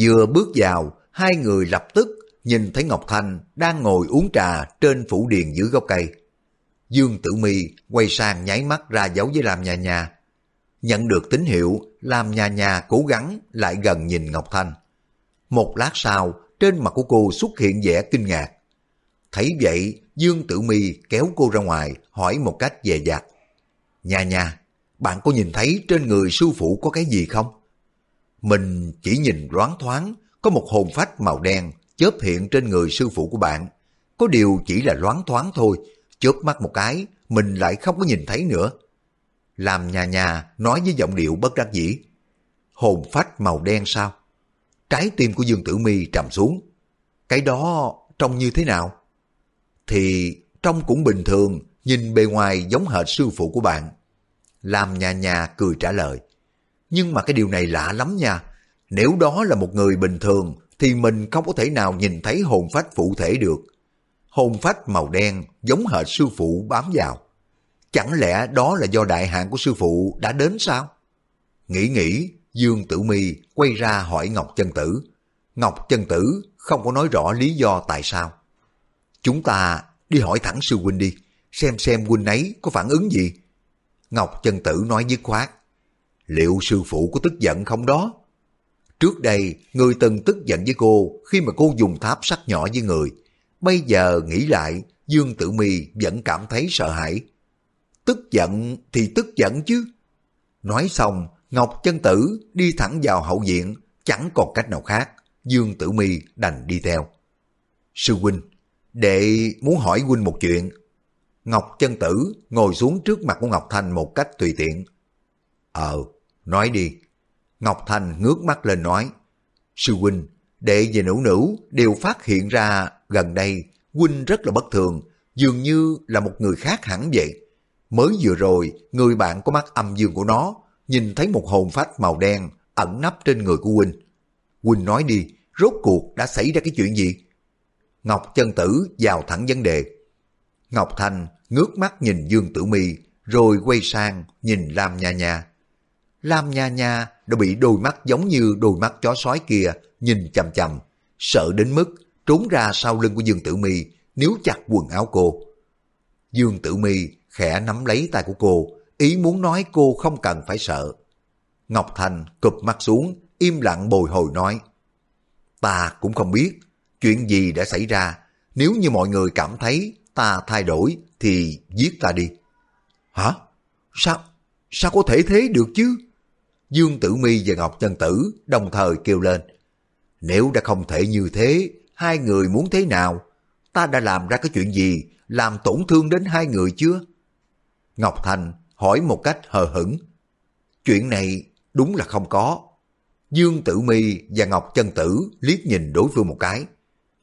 S1: Vừa bước vào, hai người lập tức nhìn thấy Ngọc Thanh đang ngồi uống trà trên phủ điền dưới gốc cây. Dương Tử Mi quay sang nháy mắt ra dấu với Lam Nha Nha. Nhận được tín hiệu, làm nhà nhà cố gắng lại gần nhìn Ngọc Thanh. Một lát sau, trên mặt của cô xuất hiện vẻ kinh ngạc. Thấy vậy, Dương Tử Mi kéo cô ra ngoài, hỏi một cách dè dặt. nhà nhà bạn có nhìn thấy trên người sư phụ có cái gì không? Mình chỉ nhìn loáng thoáng, có một hồn phách màu đen chớp hiện trên người sư phụ của bạn. Có điều chỉ là loáng thoáng thôi, chớp mắt một cái, mình lại không có nhìn thấy nữa. Làm nhà nhà nói với giọng điệu bất đắc dĩ. Hồn phách màu đen sao? Trái tim của Dương Tử Mi trầm xuống. Cái đó trông như thế nào? Thì trông cũng bình thường, nhìn bề ngoài giống hệt sư phụ của bạn. Làm nhà nhà cười trả lời. Nhưng mà cái điều này lạ lắm nha. Nếu đó là một người bình thường thì mình không có thể nào nhìn thấy hồn phách phụ thể được. Hồn phách màu đen giống hệt sư phụ bám vào. Chẳng lẽ đó là do đại hạn của sư phụ đã đến sao? Nghĩ nghĩ, Dương Tử Mi quay ra hỏi Ngọc Chân Tử. Ngọc Chân Tử không có nói rõ lý do tại sao. Chúng ta đi hỏi thẳng sư huynh đi, xem xem huynh ấy có phản ứng gì. Ngọc Chân Tử nói dứt khoát. Liệu sư phụ có tức giận không đó? Trước đây, người từng tức giận với cô khi mà cô dùng tháp sắt nhỏ với người. Bây giờ nghĩ lại, Dương Tử Mi vẫn cảm thấy sợ hãi. Tức giận thì tức giận chứ. Nói xong, Ngọc Chân Tử đi thẳng vào hậu viện, chẳng còn cách nào khác. Dương Tử Mi đành đi theo. Sư huynh, đệ muốn hỏi huynh một chuyện. Ngọc Chân Tử ngồi xuống trước mặt của Ngọc Thanh một cách tùy tiện. Ờ, nói đi. Ngọc Thành ngước mắt lên nói, Sư huynh, đệ và nữ nữ đều phát hiện ra gần đây huynh rất là bất thường, dường như là một người khác hẳn vậy. Mới vừa rồi, người bạn có mắt âm dương của nó, nhìn thấy một hồn phách màu đen ẩn nấp trên người của huynh. Huynh nói đi, rốt cuộc đã xảy ra cái chuyện gì? Ngọc chân tử vào thẳng vấn đề. Ngọc Thành ngước mắt nhìn Dương Tử Mi rồi quay sang nhìn Lam Nha Nha. Lam Nha Nha đã bị đôi mắt giống như đôi mắt chó sói kia nhìn chằm chằm, sợ đến mức trốn ra sau lưng của Dương Tử Mi níu chặt quần áo cô. Dương Tử Mi khẽ nắm lấy tay của cô, ý muốn nói cô không cần phải sợ. Ngọc Thành cụp mắt xuống, im lặng bồi hồi nói. ta cũng không biết chuyện gì đã xảy ra. Nếu như mọi người cảm thấy ta thay đổi thì giết ta đi. Hả? Sao? Sao có thể thế được chứ? Dương Tử Mi và Ngọc Chân Tử đồng thời kêu lên. Nếu đã không thể như thế, hai người muốn thế nào? Ta đã làm ra cái chuyện gì, làm tổn thương đến hai người chưa? Ngọc Thành hỏi một cách hờ hững. Chuyện này đúng là không có. Dương Tử Mi và Ngọc Chân Tử liếc nhìn đối phương một cái.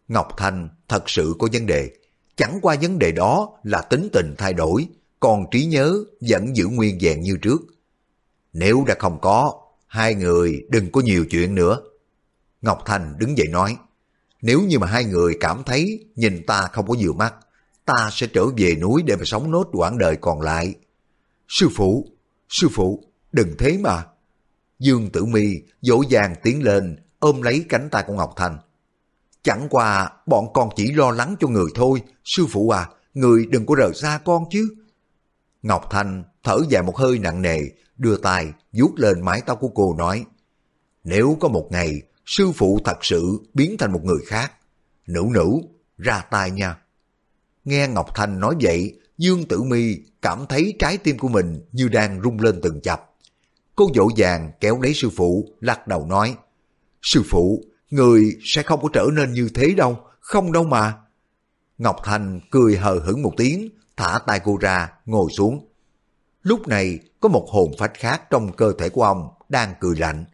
S1: Ngọc Thành thật sự có vấn đề. Chẳng qua vấn đề đó là tính tình thay đổi, còn trí nhớ vẫn giữ nguyên vẹn như trước. Nếu đã không có, hai người đừng có nhiều chuyện nữa. Ngọc Thành đứng dậy nói, nếu như mà hai người cảm thấy nhìn ta không có vừa mắt, ta sẽ trở về núi để mà sống nốt quãng đời còn lại. Sư phụ, sư phụ, đừng thế mà. Dương Tử Mi dỗ dàng tiến lên, ôm lấy cánh tay của Ngọc Thành. Chẳng qua bọn con chỉ lo lắng cho người thôi, sư phụ à, người đừng có rời xa con chứ. Ngọc Thành thở dài một hơi nặng nề, đưa tay vuốt lên mái tóc của cô nói, nếu có một ngày sư phụ thật sự biến thành một người khác, nữ nữ, ra tay nha. Nghe Ngọc Thành nói vậy, Dương Tử Mi cảm thấy trái tim của mình như đang rung lên từng chập. Cô dỗ dàng kéo lấy sư phụ, lắc đầu nói, Sư phụ, người sẽ không có trở nên như thế đâu, không đâu mà. Ngọc Thành cười hờ hững một tiếng, thả tay cô ra, ngồi xuống. Lúc này có một hồn phách khác trong cơ thể của ông đang cười lạnh.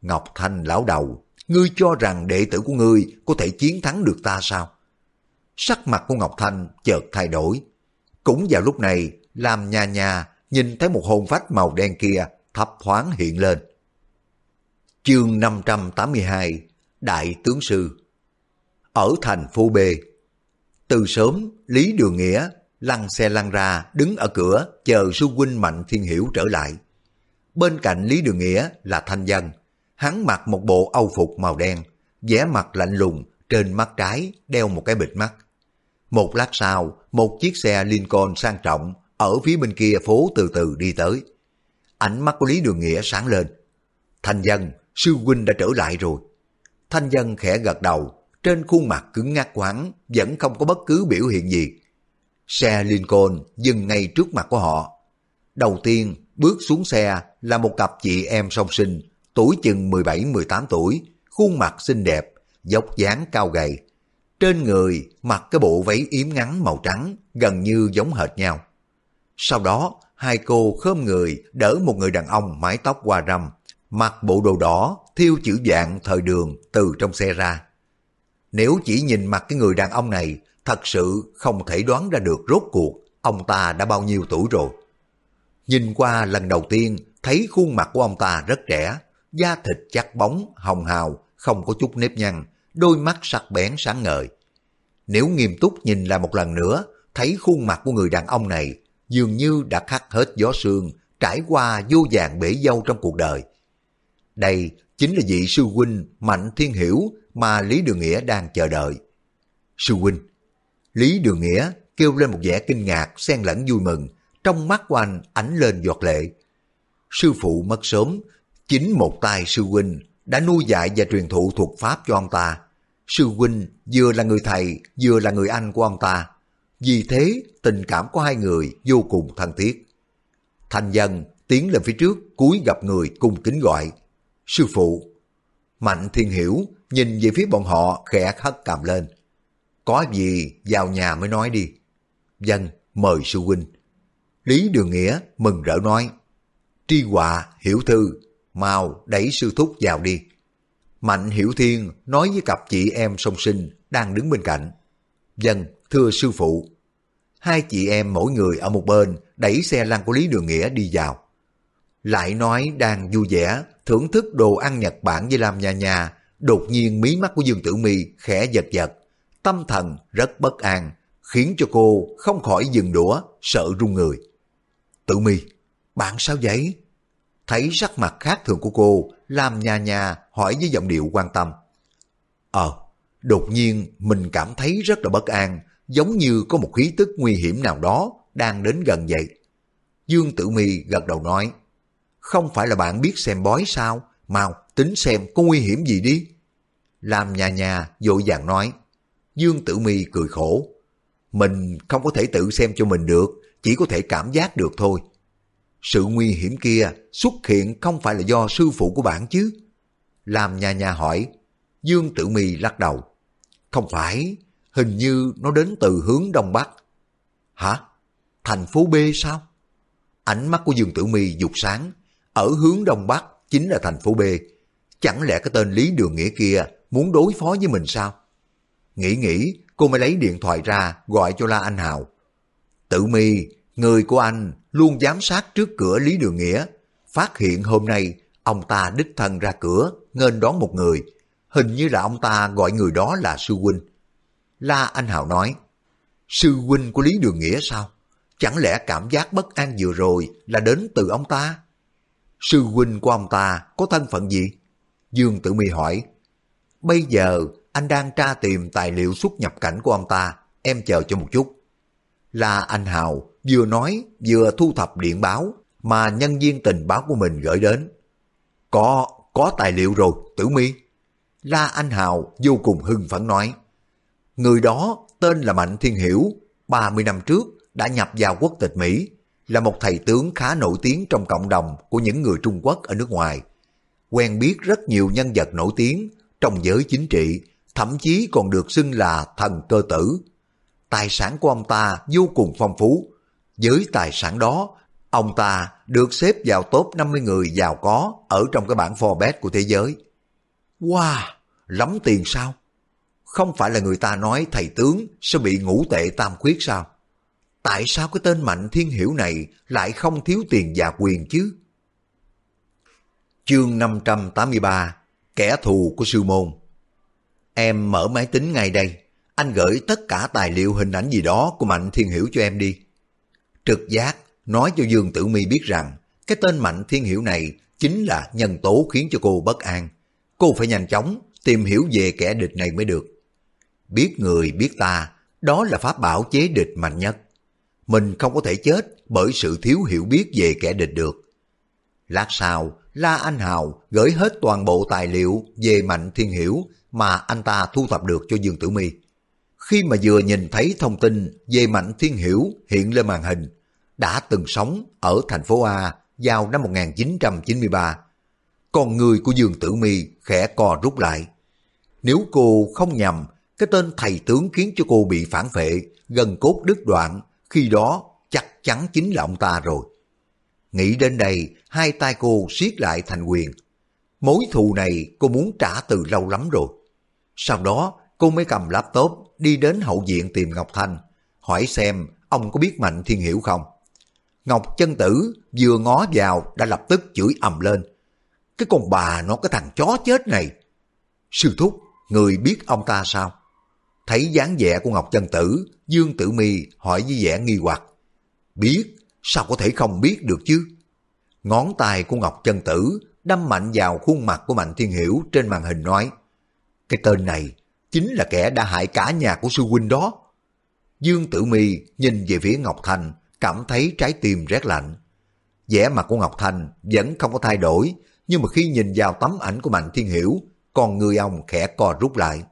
S1: Ngọc Thanh lão đầu, ngươi cho rằng đệ tử của ngươi có thể chiến thắng được ta sao? Sắc mặt của Ngọc Thanh chợt thay đổi. Cũng vào lúc này, làm nhà nhà nhìn thấy một hồn phách màu đen kia thấp thoáng hiện lên. Chương 582 Đại Tướng Sư Ở thành phố B Từ sớm, Lý Đường Nghĩa lăn xe lăn ra đứng ở cửa chờ sư huynh Mạnh Thiên Hiểu trở lại. Bên cạnh Lý Đường Nghĩa là Thanh Dân, hắn mặc một bộ âu phục màu đen, vẻ mặt lạnh lùng, trên mắt trái đeo một cái bịt mắt. Một lát sau, một chiếc xe Lincoln sang trọng ở phía bên kia phố từ từ đi tới. Ánh mắt của Lý Đường Nghĩa sáng lên. Thanh Dân, sư huynh đã trở lại rồi. Thanh Dân khẽ gật đầu, trên khuôn mặt cứng ngắc quán vẫn không có bất cứ biểu hiện gì. Xe Lincoln dừng ngay trước mặt của họ. Đầu tiên, bước xuống xe là một cặp chị em song sinh, tuổi chừng 17-18 tuổi, khuôn mặt xinh đẹp, dốc dáng cao gầy. Trên người mặc cái bộ váy yếm ngắn màu trắng, gần như giống hệt nhau. Sau đó, hai cô khom người đỡ một người đàn ông mái tóc qua râm, mặc bộ đồ đỏ, thiêu chữ dạng thời đường từ trong xe ra. Nếu chỉ nhìn mặt cái người đàn ông này, thật sự không thể đoán ra được rốt cuộc ông ta đã bao nhiêu tuổi rồi. Nhìn qua lần đầu tiên, thấy khuôn mặt của ông ta rất trẻ, da thịt chắc bóng, hồng hào, không có chút nếp nhăn, đôi mắt sắc bén sáng ngời. Nếu nghiêm túc nhìn lại một lần nữa, thấy khuôn mặt của người đàn ông này dường như đã khắc hết gió sương, trải qua vô vàng bể dâu trong cuộc đời. Đây chính là vị sư huynh Mạnh Thiên Hiểu mà Lý Đường Nghĩa đang chờ đợi. Sư huynh, Lý Đường Nghĩa kêu lên một vẻ kinh ngạc xen lẫn vui mừng, trong mắt của anh ánh lên giọt lệ. Sư phụ mất sớm, chính một tay sư huynh đã nuôi dạy và truyền thụ thuật pháp cho ông ta. Sư huynh vừa là người thầy, vừa là người anh của ông ta. Vì thế, tình cảm của hai người vô cùng thân thiết. Thành dân tiến lên phía trước, cúi gặp người cung kính gọi. Sư phụ. Mạnh thiên hiểu, nhìn về phía bọn họ khẽ hất cằm lên. Có gì vào nhà mới nói đi. Dân, mời sư huynh. Lý Đường Nghĩa mừng rỡ nói. Tri họa, hiểu thư, mau đẩy sư thúc vào đi. Mạnh Hiểu Thiên nói với cặp chị em song sinh đang đứng bên cạnh. Dân, thưa sư phụ. Hai chị em mỗi người ở một bên đẩy xe lăn của Lý Đường Nghĩa đi vào. Lại nói đang vui vẻ, thưởng thức đồ ăn Nhật Bản với Lam Nha Nha, đột nhiên mí mắt của Dương Tử Mi khẽ giật giật, tâm thần rất bất an, khiến cho cô không khỏi dừng đũa, sợ run người. Tử Mi, bạn sao vậy? Thấy sắc mặt khác thường của cô, làm nhà nhà hỏi với giọng điệu quan tâm. Ờ, đột nhiên mình cảm thấy rất là bất an, giống như có một khí tức nguy hiểm nào đó đang đến gần vậy. Dương Tử Mi gật đầu nói, không phải là bạn biết xem bói sao, mau tính xem có nguy hiểm gì đi. Làm nhà nhà vội vàng nói. Dương Tử Mi cười khổ. Mình không có thể tự xem cho mình được, chỉ có thể cảm giác được thôi. Sự nguy hiểm kia xuất hiện không phải là do sư phụ của bạn chứ? Làm nhà nhà hỏi. Dương Tử Mi lắc đầu. Không phải, hình như nó đến từ hướng Đông Bắc. Hả? Thành phố B sao? Ánh mắt của Dương Tử Mi dục sáng. Ở hướng Đông Bắc chính là thành phố B. Chẳng lẽ cái tên Lý Đường Nghĩa kia muốn đối phó với mình sao? Nghĩ nghĩ, cô mới lấy điện thoại ra gọi cho La Anh Hào. Tử Mi, người của anh luôn giám sát trước cửa Lý Đường Nghĩa. Phát hiện hôm nay ông ta đích thân ra cửa, nghênh đón một người. Hình như là ông ta gọi người đó là sư huynh. La Anh Hào nói, sư huynh của Lý Đường Nghĩa sao? Chẳng lẽ cảm giác bất an vừa rồi là đến từ ông ta? Sư huynh của ông ta có thân phận gì? Dương Tử Mi hỏi. Bây giờ anh đang tra tìm tài liệu xuất nhập cảnh của ông ta, em chờ cho một chút. la anh Hào vừa nói vừa thu thập điện báo mà nhân viên tình báo của mình gửi đến. Có, có tài liệu rồi, Tử Mi. La Anh Hào vô cùng hưng phấn nói. Người đó tên là Mạnh Thiên Hiểu, 30 năm trước đã nhập vào quốc tịch Mỹ, là một thầy tướng khá nổi tiếng trong cộng đồng của những người Trung Quốc ở nước ngoài. Quen biết rất nhiều nhân vật nổi tiếng trong giới chính trị, thậm chí còn được xưng là thần cơ tử. Tài sản của ông ta vô cùng phong phú. Với tài sản đó, ông ta được xếp vào top 50 người giàu có ở trong cái bảng Forbes của thế giới. Wow, lắm tiền sao? Không phải là người ta nói thầy tướng sẽ bị ngũ tệ tam khuyết sao? Tại sao cái tên Mạnh Thiên Hiểu này lại không thiếu tiền và quyền chứ? Chương 583 Kẻ thù của sư môn Em mở máy tính ngay đây. Anh gửi tất cả tài liệu hình ảnh gì đó của Mạnh Thiên Hiểu cho em đi. Trực giác nói cho Dương Tử Mi biết rằng cái tên Mạnh Thiên Hiểu này chính là nhân tố khiến cho cô bất an. Cô phải nhanh chóng tìm hiểu về kẻ địch này mới được. Biết người biết ta, đó là pháp bảo chế địch mạnh nhất. Mình không có thể chết bởi sự thiếu hiểu biết về kẻ địch được. Lát sau, La Anh Hào gửi hết toàn bộ tài liệu về Mạnh Thiên Hiểu mà anh ta thu thập được cho Dương Tử Mi. Khi mà vừa nhìn thấy thông tin về Mạnh Thiên Hiểu hiện lên màn hình, đã từng sống ở thành phố A vào năm 1993. Con người của Dương Tử Mi khẽ co rút lại. Nếu cô không nhầm, cái tên thầy tướng khiến cho cô bị phản phệ, gần cốt đứt đoạn, khi đó chắc chắn chính là ông ta rồi. Nghĩ đến đây, hai tay cô siết lại thành quyền. Mối thù này cô muốn trả từ lâu lắm rồi. Sau đó, cô mới cầm laptop đi đến hậu viện tìm Ngọc Thanh, hỏi xem ông có biết Mạnh Thiên Hiểu không. Ngọc chân tử vừa ngó vào đã lập tức chửi ầm lên. Cái con bà nó cái thằng chó chết này. Sư thúc, người biết ông ta sao? Thấy dáng vẻ của Ngọc chân tử, Dương Tử Mi hỏi với vẻ nghi hoặc. Biết, sao có thể không biết được chứ? Ngón tay của Ngọc chân tử đâm mạnh vào khuôn mặt của Mạnh Thiên Hiểu trên màn hình nói. Cái tên này chính là kẻ đã hại cả nhà của sư huynh đó. Dương Tử Mi nhìn về phía Ngọc Thành, cảm thấy trái tim rét lạnh. vẻ mặt của Ngọc Thành vẫn không có thay đổi, nhưng mà khi nhìn vào tấm ảnh của Mạnh Thiên Hiểu, con người ông khẽ co rút lại.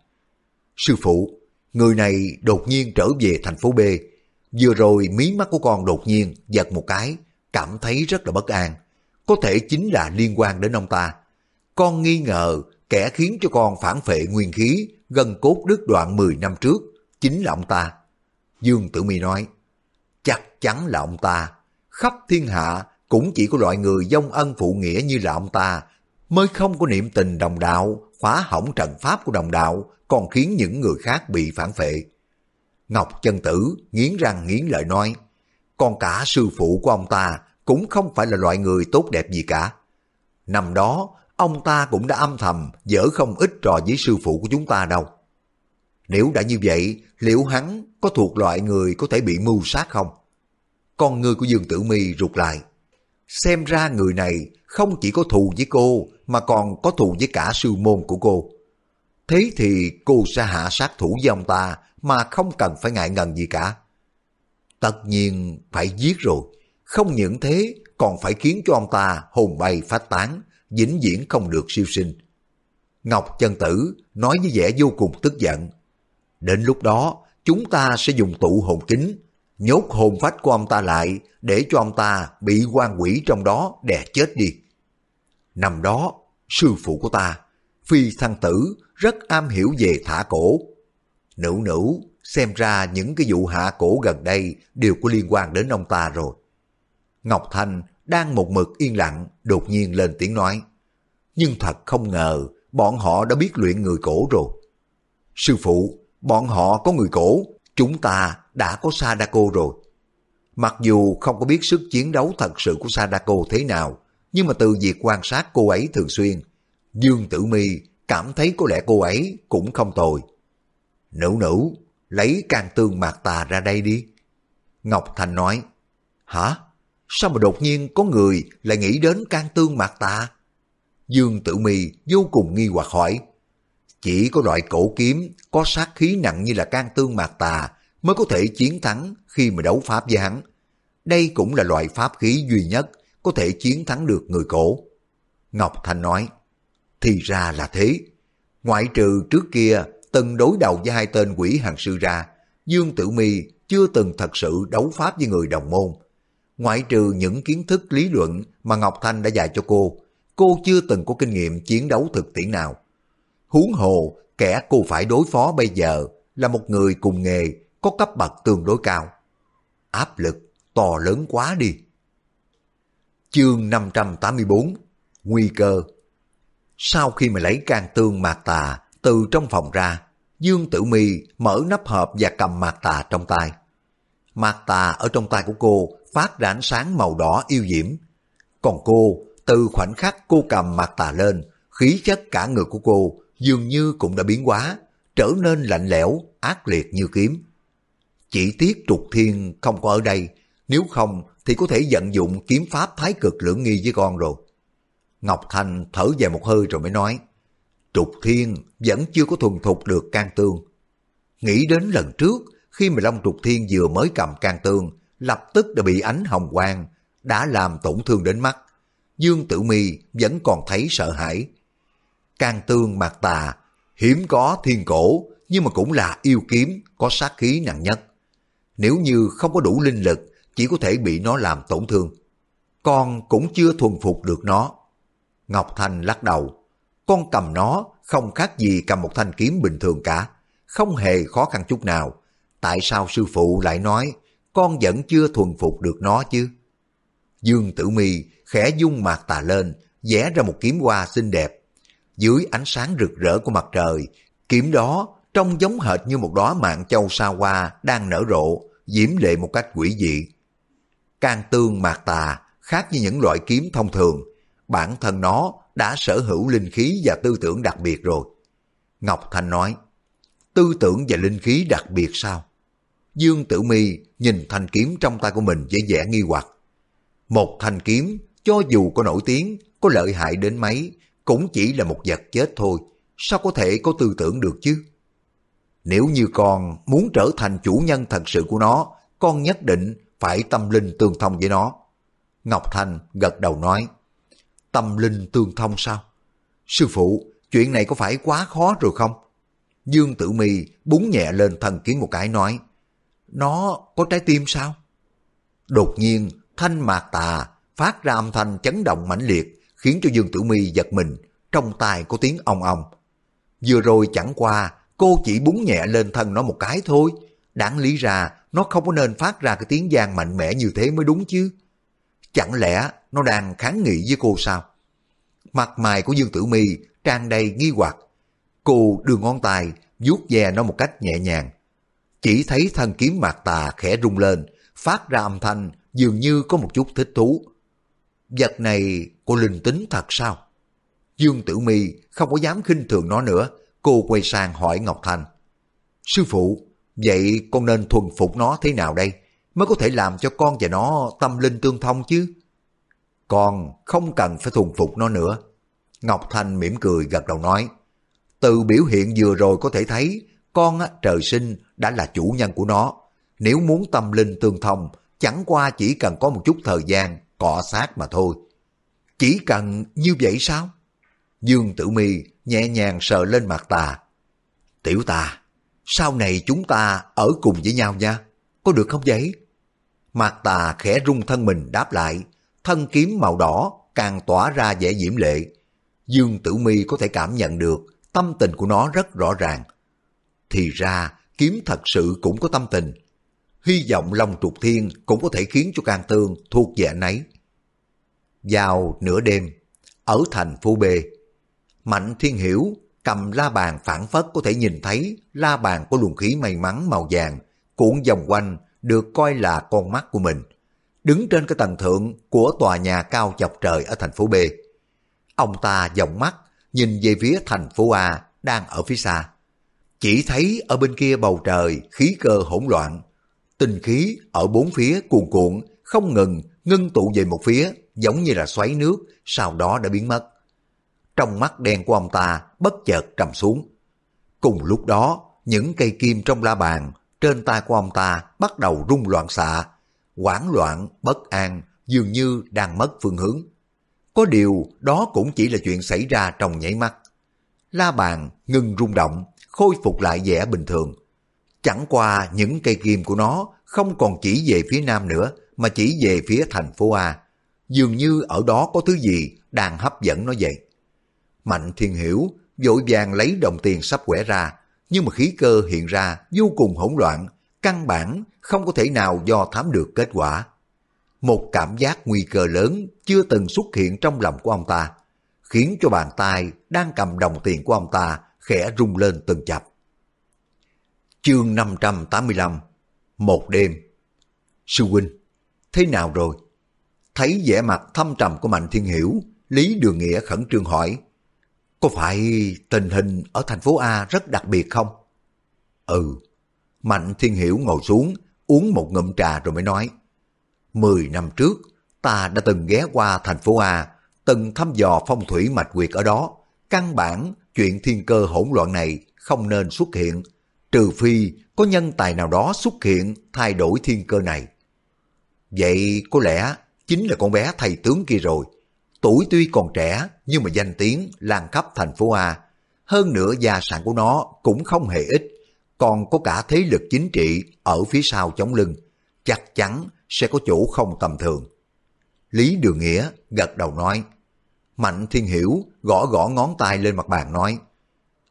S1: Sư phụ, người này đột nhiên trở về thành phố B. Vừa rồi mí mắt của con đột nhiên giật một cái, cảm thấy rất là bất an. Có thể chính là liên quan đến ông ta. Con nghi ngờ kẻ khiến cho con phản phệ nguyên khí gần cốt đứt đoạn 10 năm trước chính là ông ta. Dương Tử Mi nói, chắc chắn là ông ta. Khắp thiên hạ cũng chỉ có loại người dông ân phụ nghĩa như là ông ta mới không có niệm tình đồng đạo, phá hỏng trận pháp của đồng đạo, còn khiến những người khác bị phản phệ. Ngọc chân tử nghiến răng nghiến lợi nói, còn cả sư phụ của ông ta cũng không phải là loại người tốt đẹp gì cả. Năm đó, ông ta cũng đã âm thầm dở không ít trò với sư phụ của chúng ta đâu. Nếu đã như vậy, liệu hắn có thuộc loại người có thể bị mưu sát không? Con người của Dương Tử Mi rụt lại. Xem ra người này không chỉ có thù với cô mà còn có thù với cả sư môn của cô. Thế thì cô sẽ hạ sát thủ với ông ta mà không cần phải ngại ngần gì cả. Tất nhiên phải giết rồi. Không những thế còn phải khiến cho ông ta hồn bay phát tán, vĩnh viễn không được siêu sinh. Ngọc chân tử nói với vẻ vô cùng tức giận. Đến lúc đó, chúng ta sẽ dùng tụ hồn kính, nhốt hồn phách của ông ta lại để cho ông ta bị quan quỷ trong đó đè chết đi. Năm đó, sư phụ của ta, phi thăng tử, rất am hiểu về thả cổ. Nữ nữ, xem ra những cái vụ hạ cổ gần đây đều có liên quan đến ông ta rồi. Ngọc Thanh đang một mực yên lặng, đột nhiên lên tiếng nói. Nhưng thật không ngờ, bọn họ đã biết luyện người cổ rồi. Sư phụ, bọn họ có người cổ, chúng ta đã có Sadako rồi. Mặc dù không có biết sức chiến đấu thật sự của Sadako thế nào, nhưng mà từ việc quan sát cô ấy thường xuyên, Dương Tử Mi cảm thấy có lẽ cô ấy cũng không tồi. Nữ nữ, lấy can tương mạc tà ra đây đi. Ngọc Thành nói, hả? Sao mà đột nhiên có người lại nghĩ đến can tương mạc tà? Dương Tử Mi vô cùng nghi hoặc hỏi, chỉ có loại cổ kiếm có sát khí nặng như là can tương mạc tà mới có thể chiến thắng khi mà đấu pháp với hắn. Đây cũng là loại pháp khí duy nhất có thể chiến thắng được người cổ. Ngọc Thanh nói, thì ra là thế. Ngoại trừ trước kia từng đối đầu với hai tên quỷ hàng sư ra, Dương Tử Mi chưa từng thật sự đấu pháp với người đồng môn. Ngoại trừ những kiến thức lý luận mà Ngọc Thanh đã dạy cho cô, cô chưa từng có kinh nghiệm chiến đấu thực tiễn nào. Huống hồ, kẻ cô phải đối phó bây giờ là một người cùng nghề có cấp bậc tương đối cao. Áp lực to lớn quá đi. Chương 584 Nguy cơ Sau khi mà lấy can tương mạc tà từ trong phòng ra, Dương Tử Mi mở nắp hộp và cầm mạc tà trong tay. Mạc tà ở trong tay của cô phát ra ánh sáng màu đỏ yêu diễm. Còn cô, từ khoảnh khắc cô cầm mạc tà lên, khí chất cả người của cô dường như cũng đã biến hóa, trở nên lạnh lẽo, ác liệt như kiếm. Chỉ tiếc trục thiên không có ở đây, nếu không thì có thể vận dụng kiếm pháp thái cực lưỡng nghi với con rồi. Ngọc Thành thở dài một hơi rồi mới nói, Trục Thiên vẫn chưa có thuần thục được can tương. Nghĩ đến lần trước, khi mà Long Trục Thiên vừa mới cầm can tương, lập tức đã bị ánh hồng quang, đã làm tổn thương đến mắt. Dương Tử Mi vẫn còn thấy sợ hãi. Can tương mạc tà, hiếm có thiên cổ, nhưng mà cũng là yêu kiếm, có sát khí nặng nhất. Nếu như không có đủ linh lực, chỉ có thể bị nó làm tổn thương. Con cũng chưa thuần phục được nó. Ngọc Thành lắc đầu. Con cầm nó không khác gì cầm một thanh kiếm bình thường cả. Không hề khó khăn chút nào. Tại sao sư phụ lại nói con vẫn chưa thuần phục được nó chứ? Dương Tử Mi khẽ dung mạc tà lên, vẽ ra một kiếm hoa xinh đẹp. Dưới ánh sáng rực rỡ của mặt trời, kiếm đó trông giống hệt như một đóa mạng châu sa hoa đang nở rộ, diễm lệ một cách quỷ dị. Can tương mạc tà khác như những loại kiếm thông thường, bản thân nó đã sở hữu linh khí và tư tưởng đặc biệt rồi. Ngọc Thanh nói, tư tưởng và linh khí đặc biệt sao? Dương Tử Mi nhìn thanh kiếm trong tay của mình với vẻ nghi hoặc. Một thanh kiếm, cho dù có nổi tiếng, có lợi hại đến mấy, cũng chỉ là một vật chết thôi. Sao có thể có tư tưởng được chứ? Nếu như con muốn trở thành chủ nhân thật sự của nó, con nhất định phải tâm linh tương thông với nó. Ngọc Thanh gật đầu nói, tâm linh tương thông sao? Sư phụ, chuyện này có phải quá khó rồi không? Dương Tử Mi búng nhẹ lên thần kiến một cái nói, nó có trái tim sao? Đột nhiên, thanh mạc tà phát ra âm thanh chấn động mãnh liệt, khiến cho Dương Tử Mi giật mình, trong tai có tiếng ong ong. Vừa rồi chẳng qua, cô chỉ búng nhẹ lên thân nó một cái thôi, đáng lý ra nó không có nên phát ra cái tiếng giang mạnh mẽ như thế mới đúng chứ. Chẳng lẽ nó đang kháng nghị với cô sao? Mặt mày của Dương Tử Mi tràn đầy nghi hoặc. Cô đưa ngón tay vuốt ve nó một cách nhẹ nhàng. Chỉ thấy thân kiếm mạc tà khẽ rung lên, phát ra âm thanh dường như có một chút thích thú. Vật này của linh tính thật sao? Dương Tử Mi không có dám khinh thường nó nữa, cô quay sang hỏi Ngọc Thành. Sư phụ, vậy con nên thuần phục nó thế nào đây? Mới có thể làm cho con và nó tâm linh tương thông chứ? Con không cần phải thuần phục nó nữa. Ngọc Thành mỉm cười gật đầu nói. Từ biểu hiện vừa rồi có thể thấy, con trời sinh đã là chủ nhân của nó. Nếu muốn tâm linh tương thông, chẳng qua chỉ cần có một chút thời gian cọ sát mà thôi. Chỉ cần như vậy sao? Dương Tử Mi nhẹ nhàng sờ lên mặt ta. Tiểu ta, sau này chúng ta ở cùng với nhau nha, có được không vậy? Mặt tà khẽ rung thân mình đáp lại, thân kiếm màu đỏ càng tỏa ra vẻ diễm lệ. Dương Tử Mi có thể cảm nhận được tâm tình của nó rất rõ ràng. Thì ra, kiếm thật sự cũng có tâm tình. Hy vọng Long Trục Thiên cũng có thể khiến cho can tương thuộc về anh ấy. Vào nửa đêm, ở thành phố B, Mạnh Thiên Hiểu cầm la bàn phản phất có thể nhìn thấy la bàn có luồng khí may mắn màu vàng cuộn vòng quanh được coi là con mắt của mình. Đứng trên cái tầng thượng của tòa nhà cao chọc trời ở thành phố B. Ông ta dòng mắt nhìn về phía thành phố A đang ở phía xa. Chỉ thấy ở bên kia bầu trời khí cơ hỗn loạn. Tinh khí ở bốn phía cuồn cuộn không ngừng ngưng tụ về một phía giống như là xoáy nước sau đó đã biến mất. Trong mắt đen của ông ta bất chợt trầm xuống. Cùng lúc đó, những cây kim trong la bàn trên tay của ông ta bắt đầu rung loạn xạ, hoảng loạn, bất an, dường như đang mất phương hướng. Có điều đó cũng chỉ là chuyện xảy ra trong nhảy mắt. La bàn ngừng rung động, khôi phục lại vẻ bình thường. Chẳng qua những cây kim của nó không còn chỉ về phía nam nữa, mà chỉ về phía thành phố A. Dường như ở đó có thứ gì đang hấp dẫn nó vậy. Mạnh Thiên Hiểu vội vàng lấy đồng tiền sắp quẻ ra, nhưng mà khí cơ hiện ra vô cùng hỗn loạn, căn bản không có thể nào do thám được kết quả. Một cảm giác nguy cơ lớn chưa từng xuất hiện trong lòng của ông ta, khiến cho bàn tay đang cầm đồng tiền của ông ta khẽ rung lên từng chập. Chương 585 Một đêm Sư huynh, thế nào rồi? Thấy vẻ mặt thâm trầm của Mạnh Thiên Hiểu, Lý Đường Nghĩa khẩn trương hỏi, có phải tình hình ở thành phố A rất đặc biệt không? Ừ. Mạnh Thiên Hiểu ngồi xuống, uống một ngụm trà rồi mới nói. Mười năm trước, ta đã từng ghé qua thành phố A, từng thăm dò phong thủy mạch quyệt ở đó. Căn bản, chuyện thiên cơ hỗn loạn này không nên xuất hiện, trừ phi có nhân tài nào đó xuất hiện thay đổi thiên cơ này. Vậy có lẽ chính là con bé thầy tướng kia rồi. Tuổi tuy còn trẻ nhưng mà danh tiếng lan khắp thành phố A. Hơn nữa gia sản của nó cũng không hề ít, còn có cả thế lực chính trị ở phía sau chống lưng. Chắc chắn sẽ có chỗ không tầm thường. Lý Đường Nghĩa gật đầu nói. Mạnh Thiên Hiểu gõ gõ ngón tay lên mặt bàn nói.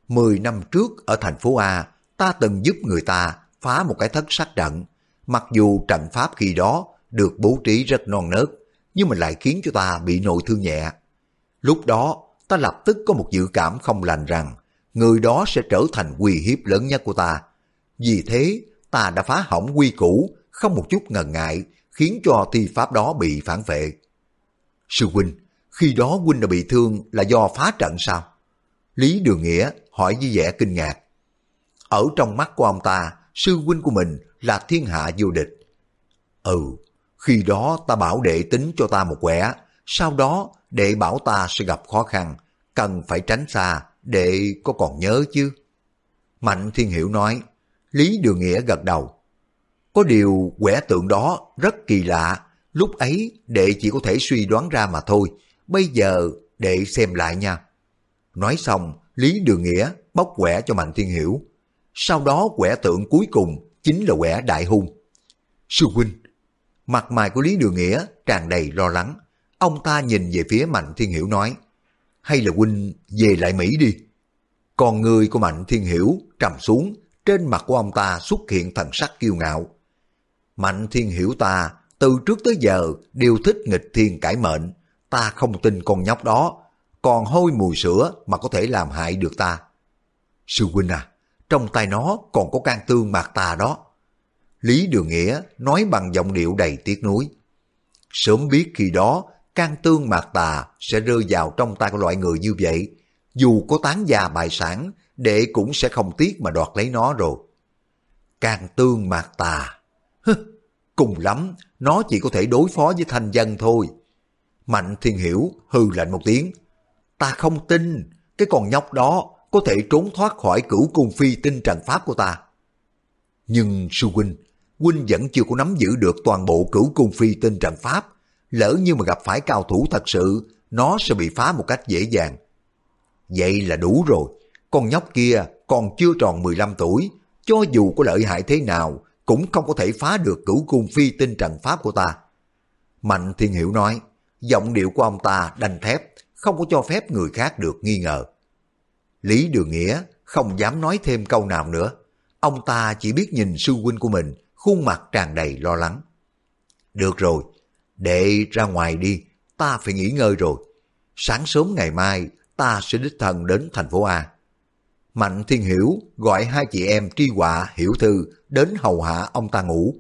S1: Mười năm trước ở thành phố A, ta từng giúp người ta phá một cái thất sát trận. Mặc dù trận pháp khi đó được bố trí rất non nớt, nhưng mà lại khiến cho ta bị nội thương nhẹ. Lúc đó, ta lập tức có một dự cảm không lành rằng người đó sẽ trở thành uy hiếp lớn nhất của ta. Vì thế, ta đã phá hỏng quy củ, không một chút ngần ngại, khiến cho thi pháp đó bị phản vệ. Sư huynh, khi đó huynh đã bị thương là do phá trận sao? Lý Đường Nghĩa hỏi với vẻ kinh ngạc. Ở trong mắt của ông ta, sư huynh của mình là thiên hạ vô địch. Ừ, khi đó ta bảo đệ tính cho ta một quẻ, sau đó đệ bảo ta sẽ gặp khó khăn, cần phải tránh xa, đệ có còn nhớ chứ? Mạnh Thiên Hiểu nói, Lý Đường Nghĩa gật đầu. Có điều quẻ tượng đó rất kỳ lạ, lúc ấy đệ chỉ có thể suy đoán ra mà thôi, bây giờ đệ xem lại nha. Nói xong, Lý Đường Nghĩa bóc quẻ cho Mạnh Thiên Hiểu. Sau đó quẻ tượng cuối cùng chính là quẻ đại hung. Sư huynh, Mặt mày của Lý Đường Nghĩa tràn đầy lo lắng. Ông ta nhìn về phía Mạnh Thiên Hiểu nói, hay là huynh về lại Mỹ đi. Còn người của Mạnh Thiên Hiểu trầm xuống, trên mặt của ông ta xuất hiện thần sắc kiêu ngạo. Mạnh Thiên Hiểu ta từ trước tới giờ đều thích nghịch thiên cải mệnh, ta không tin con nhóc đó, còn hôi mùi sữa mà có thể làm hại được ta. Sư huynh à, trong tay nó còn có can tương mạc tà đó. Lý Đường Nghĩa nói bằng giọng điệu đầy tiếc nuối. Sớm biết khi đó, can tương mạc tà sẽ rơi vào trong tay của loại người như vậy. Dù có tán gia bài sản, đệ cũng sẽ không tiếc mà đoạt lấy nó rồi. Can tương mạc tà. Hứ, cùng lắm, nó chỉ có thể đối phó với thanh dân thôi. Mạnh thiên hiểu hư lạnh một tiếng. Ta không tin, cái con nhóc đó có thể trốn thoát khỏi cửu cung phi tinh trần pháp của ta. Nhưng sư huynh, huynh vẫn chưa có nắm giữ được toàn bộ cửu cung phi tinh trận pháp. Lỡ như mà gặp phải cao thủ thật sự, nó sẽ bị phá một cách dễ dàng. Vậy là đủ rồi, con nhóc kia còn chưa tròn 15 tuổi, cho dù có lợi hại thế nào cũng không có thể phá được cửu cung phi tinh trận pháp của ta. Mạnh Thiên Hiểu nói, giọng điệu của ông ta đanh thép, không có cho phép người khác được nghi ngờ. Lý Đường Nghĩa không dám nói thêm câu nào nữa. Ông ta chỉ biết nhìn sư huynh của mình, khuôn mặt tràn đầy lo lắng. Được rồi, đệ ra ngoài đi, ta phải nghỉ ngơi rồi. Sáng sớm ngày mai, ta sẽ đích thân đến thành phố A. Mạnh Thiên Hiểu gọi hai chị em tri họa hiểu thư đến hầu hạ ông ta ngủ.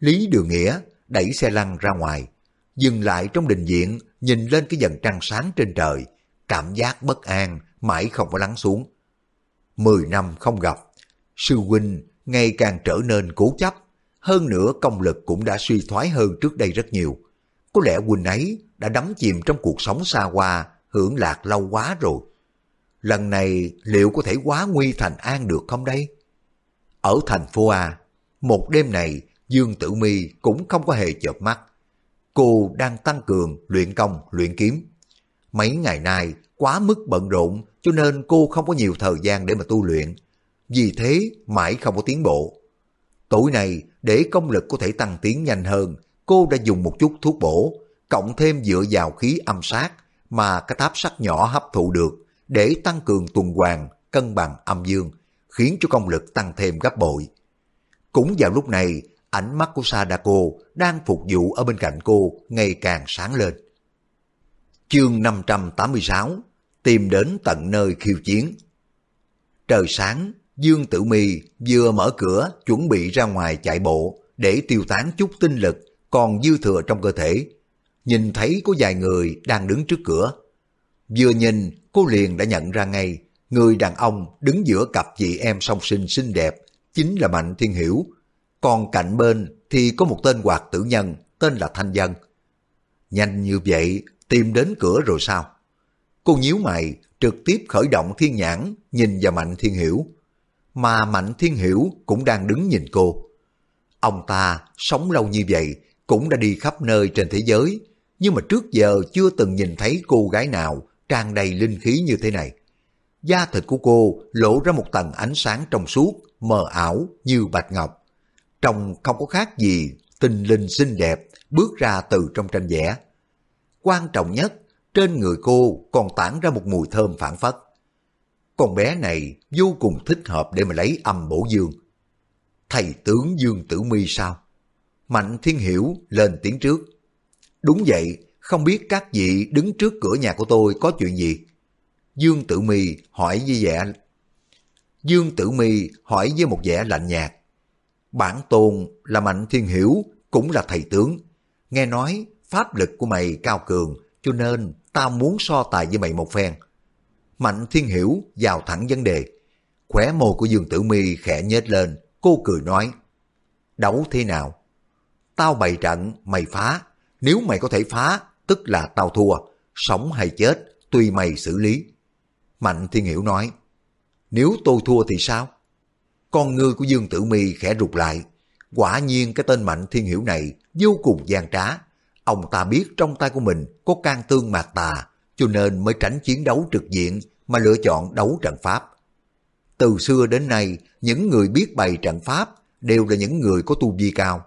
S1: Lý Đường Nghĩa đẩy xe lăn ra ngoài, dừng lại trong đình viện nhìn lên cái dần trăng sáng trên trời, cảm giác bất an mãi không có lắng xuống. Mười năm không gặp, sư huynh ngày càng trở nên cố chấp, hơn nữa công lực cũng đã suy thoái hơn trước đây rất nhiều. Có lẽ huynh ấy đã đắm chìm trong cuộc sống xa hoa, hưởng lạc lâu quá rồi. Lần này liệu có thể quá nguy thành an được không đây? Ở thành phố A, một đêm này Dương Tử Mi cũng không có hề chợp mắt. Cô đang tăng cường luyện công, luyện kiếm. Mấy ngày nay quá mức bận rộn cho nên cô không có nhiều thời gian để mà tu luyện. Vì thế mãi không có tiến bộ. Tối nay để công lực có thể tăng tiến nhanh hơn, cô đã dùng một chút thuốc bổ, cộng thêm dựa vào khí âm sát mà cái tháp sắt nhỏ hấp thụ được để tăng cường tuần hoàn, cân bằng âm dương, khiến cho công lực tăng thêm gấp bội. Cũng vào lúc này, ánh mắt của Sadako đang phục vụ ở bên cạnh cô ngày càng sáng lên. Chương 586 Tìm đến tận nơi khiêu chiến Trời sáng, Dương Tử Mi vừa mở cửa chuẩn bị ra ngoài chạy bộ để tiêu tán chút tinh lực còn dư thừa trong cơ thể. Nhìn thấy có vài người đang đứng trước cửa. Vừa nhìn, cô liền đã nhận ra ngay người đàn ông đứng giữa cặp chị em song sinh xinh đẹp chính là Mạnh Thiên Hiểu. Còn cạnh bên thì có một tên hoạt tử nhân tên là Thanh Dân. Nhanh như vậy tìm đến cửa rồi sao? Cô nhíu mày trực tiếp khởi động thiên nhãn nhìn vào Mạnh Thiên Hiểu. Mà Mạnh Thiên Hiểu cũng đang đứng nhìn cô. Ông ta sống lâu như vậy cũng đã đi khắp nơi trên thế giới nhưng mà trước giờ chưa từng nhìn thấy cô gái nào tràn đầy linh khí như thế này. Da thịt của cô lộ ra một tầng ánh sáng trong suốt, mờ ảo như bạch ngọc. Trông không có khác gì tinh linh xinh đẹp bước ra từ trong tranh vẽ. Quan trọng nhất, trên người cô còn tản ra một mùi thơm phản phất. Con bé này vô cùng thích hợp để mà lấy âm bổ dương. Thầy tướng Dương Tử Mi sao? Mạnh Thiên Hiểu lên tiếng trước. Đúng vậy, không biết các vị đứng trước cửa nhà của tôi có chuyện gì? Dương Tử Mi hỏi với vẻ Dương Tử Mi hỏi với một vẻ lạnh nhạt. Bản tôn là Mạnh Thiên Hiểu, cũng là thầy tướng. Nghe nói pháp lực của mày cao cường, cho nên tao muốn so tài với mày một phen. Mạnh Thiên Hiểu vào thẳng vấn đề. Khỏe môi của Dương Tử Mi khẽ nhếch lên, cô cười nói. Đấu thế nào? Tao bày trận, mày phá. Nếu mày có thể phá, tức là tao thua. Sống hay chết, tùy mày xử lý. Mạnh Thiên Hiểu nói. Nếu tôi thua thì sao? Con ngươi của Dương Tử Mi khẽ rụt lại. Quả nhiên cái tên Mạnh Thiên Hiểu này vô cùng gian trá. Ông ta biết trong tay của mình có can tương mạc tà, cho nên mới tránh chiến đấu trực diện mà lựa chọn đấu trận pháp. Từ xưa đến nay, những người biết bày trận pháp đều là những người có tu vi cao.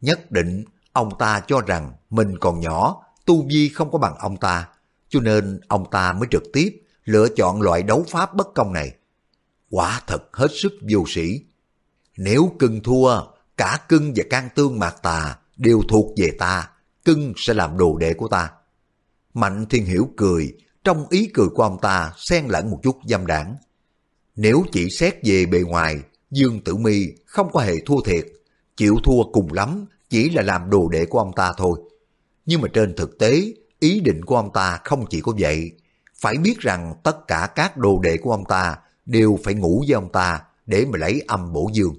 S1: Nhất định, ông ta cho rằng mình còn nhỏ, tu vi không có bằng ông ta, cho nên ông ta mới trực tiếp lựa chọn loại đấu pháp bất công này. Quả thật hết sức vô sĩ. Nếu cưng thua, cả cưng và can tương mạc tà đều thuộc về ta, cưng sẽ làm đồ đệ của ta. Mạnh thiên hiểu cười, trong ý cười của ông ta xen lẫn một chút dâm đảng. Nếu chỉ xét về bề ngoài, Dương Tử Mi không có hề thua thiệt, chịu thua cùng lắm chỉ là làm đồ đệ của ông ta thôi. Nhưng mà trên thực tế, ý định của ông ta không chỉ có vậy. Phải biết rằng tất cả các đồ đệ của ông ta đều phải ngủ với ông ta để mà lấy âm bổ dương.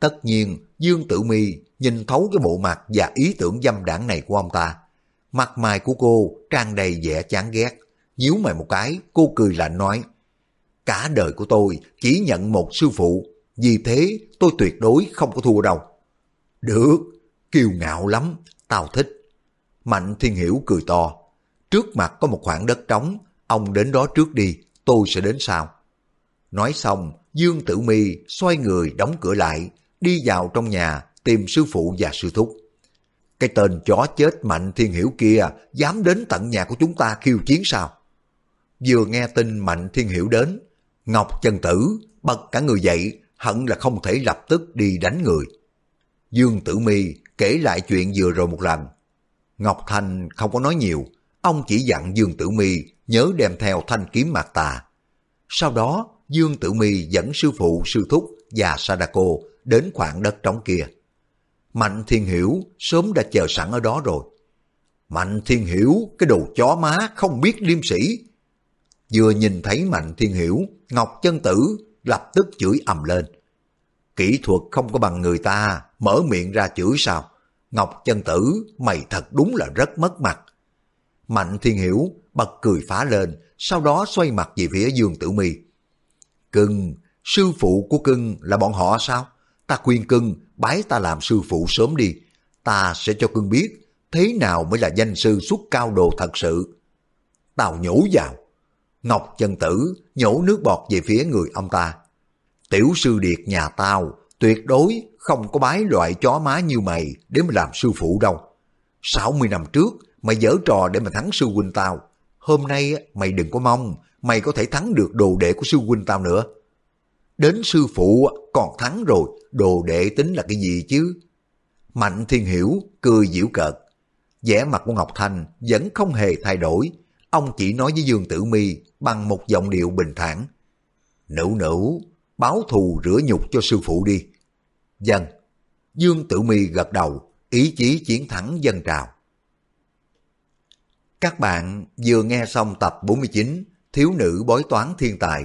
S1: Tất nhiên, Dương Tử Mi nhìn thấu cái bộ mặt và ý tưởng dâm đảng này của ông ta. Mặt mày của cô tràn đầy vẻ chán ghét. Nhíu mày một cái, cô cười lạnh nói, Cả đời của tôi chỉ nhận một sư phụ, vì thế tôi tuyệt đối không có thua đâu. Được, kiêu ngạo lắm, tao thích. Mạnh Thiên Hiểu cười to. Trước mặt có một khoảng đất trống, ông đến đó trước đi, tôi sẽ đến sau. Nói xong, Dương Tử Mi xoay người đóng cửa lại, đi vào trong nhà tìm sư phụ và sư thúc. Cái tên chó chết Mạnh Thiên Hiểu kia dám đến tận nhà của chúng ta khiêu chiến sao? Vừa nghe tin Mạnh Thiên Hiểu đến, Ngọc chân tử bật cả người dậy, hận là không thể lập tức đi đánh người. Dương Tử Mi kể lại chuyện vừa rồi một lần. Ngọc Thành không có nói nhiều, ông chỉ dặn Dương Tử Mi nhớ đem theo thanh kiếm mạc tà. Sau đó, Dương Tử Mi dẫn sư phụ, sư thúc và Sadako đến khoảng đất trống kia. Mạnh Thiên Hiểu sớm đã chờ sẵn ở đó rồi. Mạnh Thiên Hiểu, cái đồ chó má không biết liêm sĩ. Vừa nhìn thấy Mạnh Thiên Hiểu, Ngọc Chân Tử lập tức chửi ầm lên. Kỹ thuật không có bằng người ta, mở miệng ra chửi sao? Ngọc Chân Tử, mày thật đúng là rất mất mặt. Mạnh Thiên Hiểu bật cười phá lên, sau đó xoay mặt về phía Dương Tử Mi. Cưng, sư phụ của cưng là bọn họ sao? Ta khuyên cưng, bái ta làm sư phụ sớm đi. Ta sẽ cho cưng biết, thế nào mới là danh sư xuất cao đồ thật sự. Tào nhổ vào. Ngọc chân tử nhổ nước bọt về phía người ông ta. Tiểu sư điệt nhà tao, tuyệt đối không có bái loại chó má như mày để mà làm sư phụ đâu. 60 năm trước, mày dở trò để mà thắng sư huynh tao. Hôm nay mày đừng có mong, mày có thể thắng được đồ đệ của sư huynh tao nữa. Đến sư phụ còn thắng rồi, đồ đệ tính là cái gì chứ? Mạnh Thiên Hiểu cười giễu cợt. vẻ mặt của Ngọc Thanh vẫn không hề thay đổi. Ông chỉ nói với Dương Tử Mi bằng một giọng điệu bình thản. Nữ nữ, báo thù rửa nhục cho sư phụ đi. Dân. Dương Tử Mi gật đầu, ý chí chiến thắng dân trào. Các bạn vừa nghe xong tập 49 Thiếu nữ bói toán thiên tài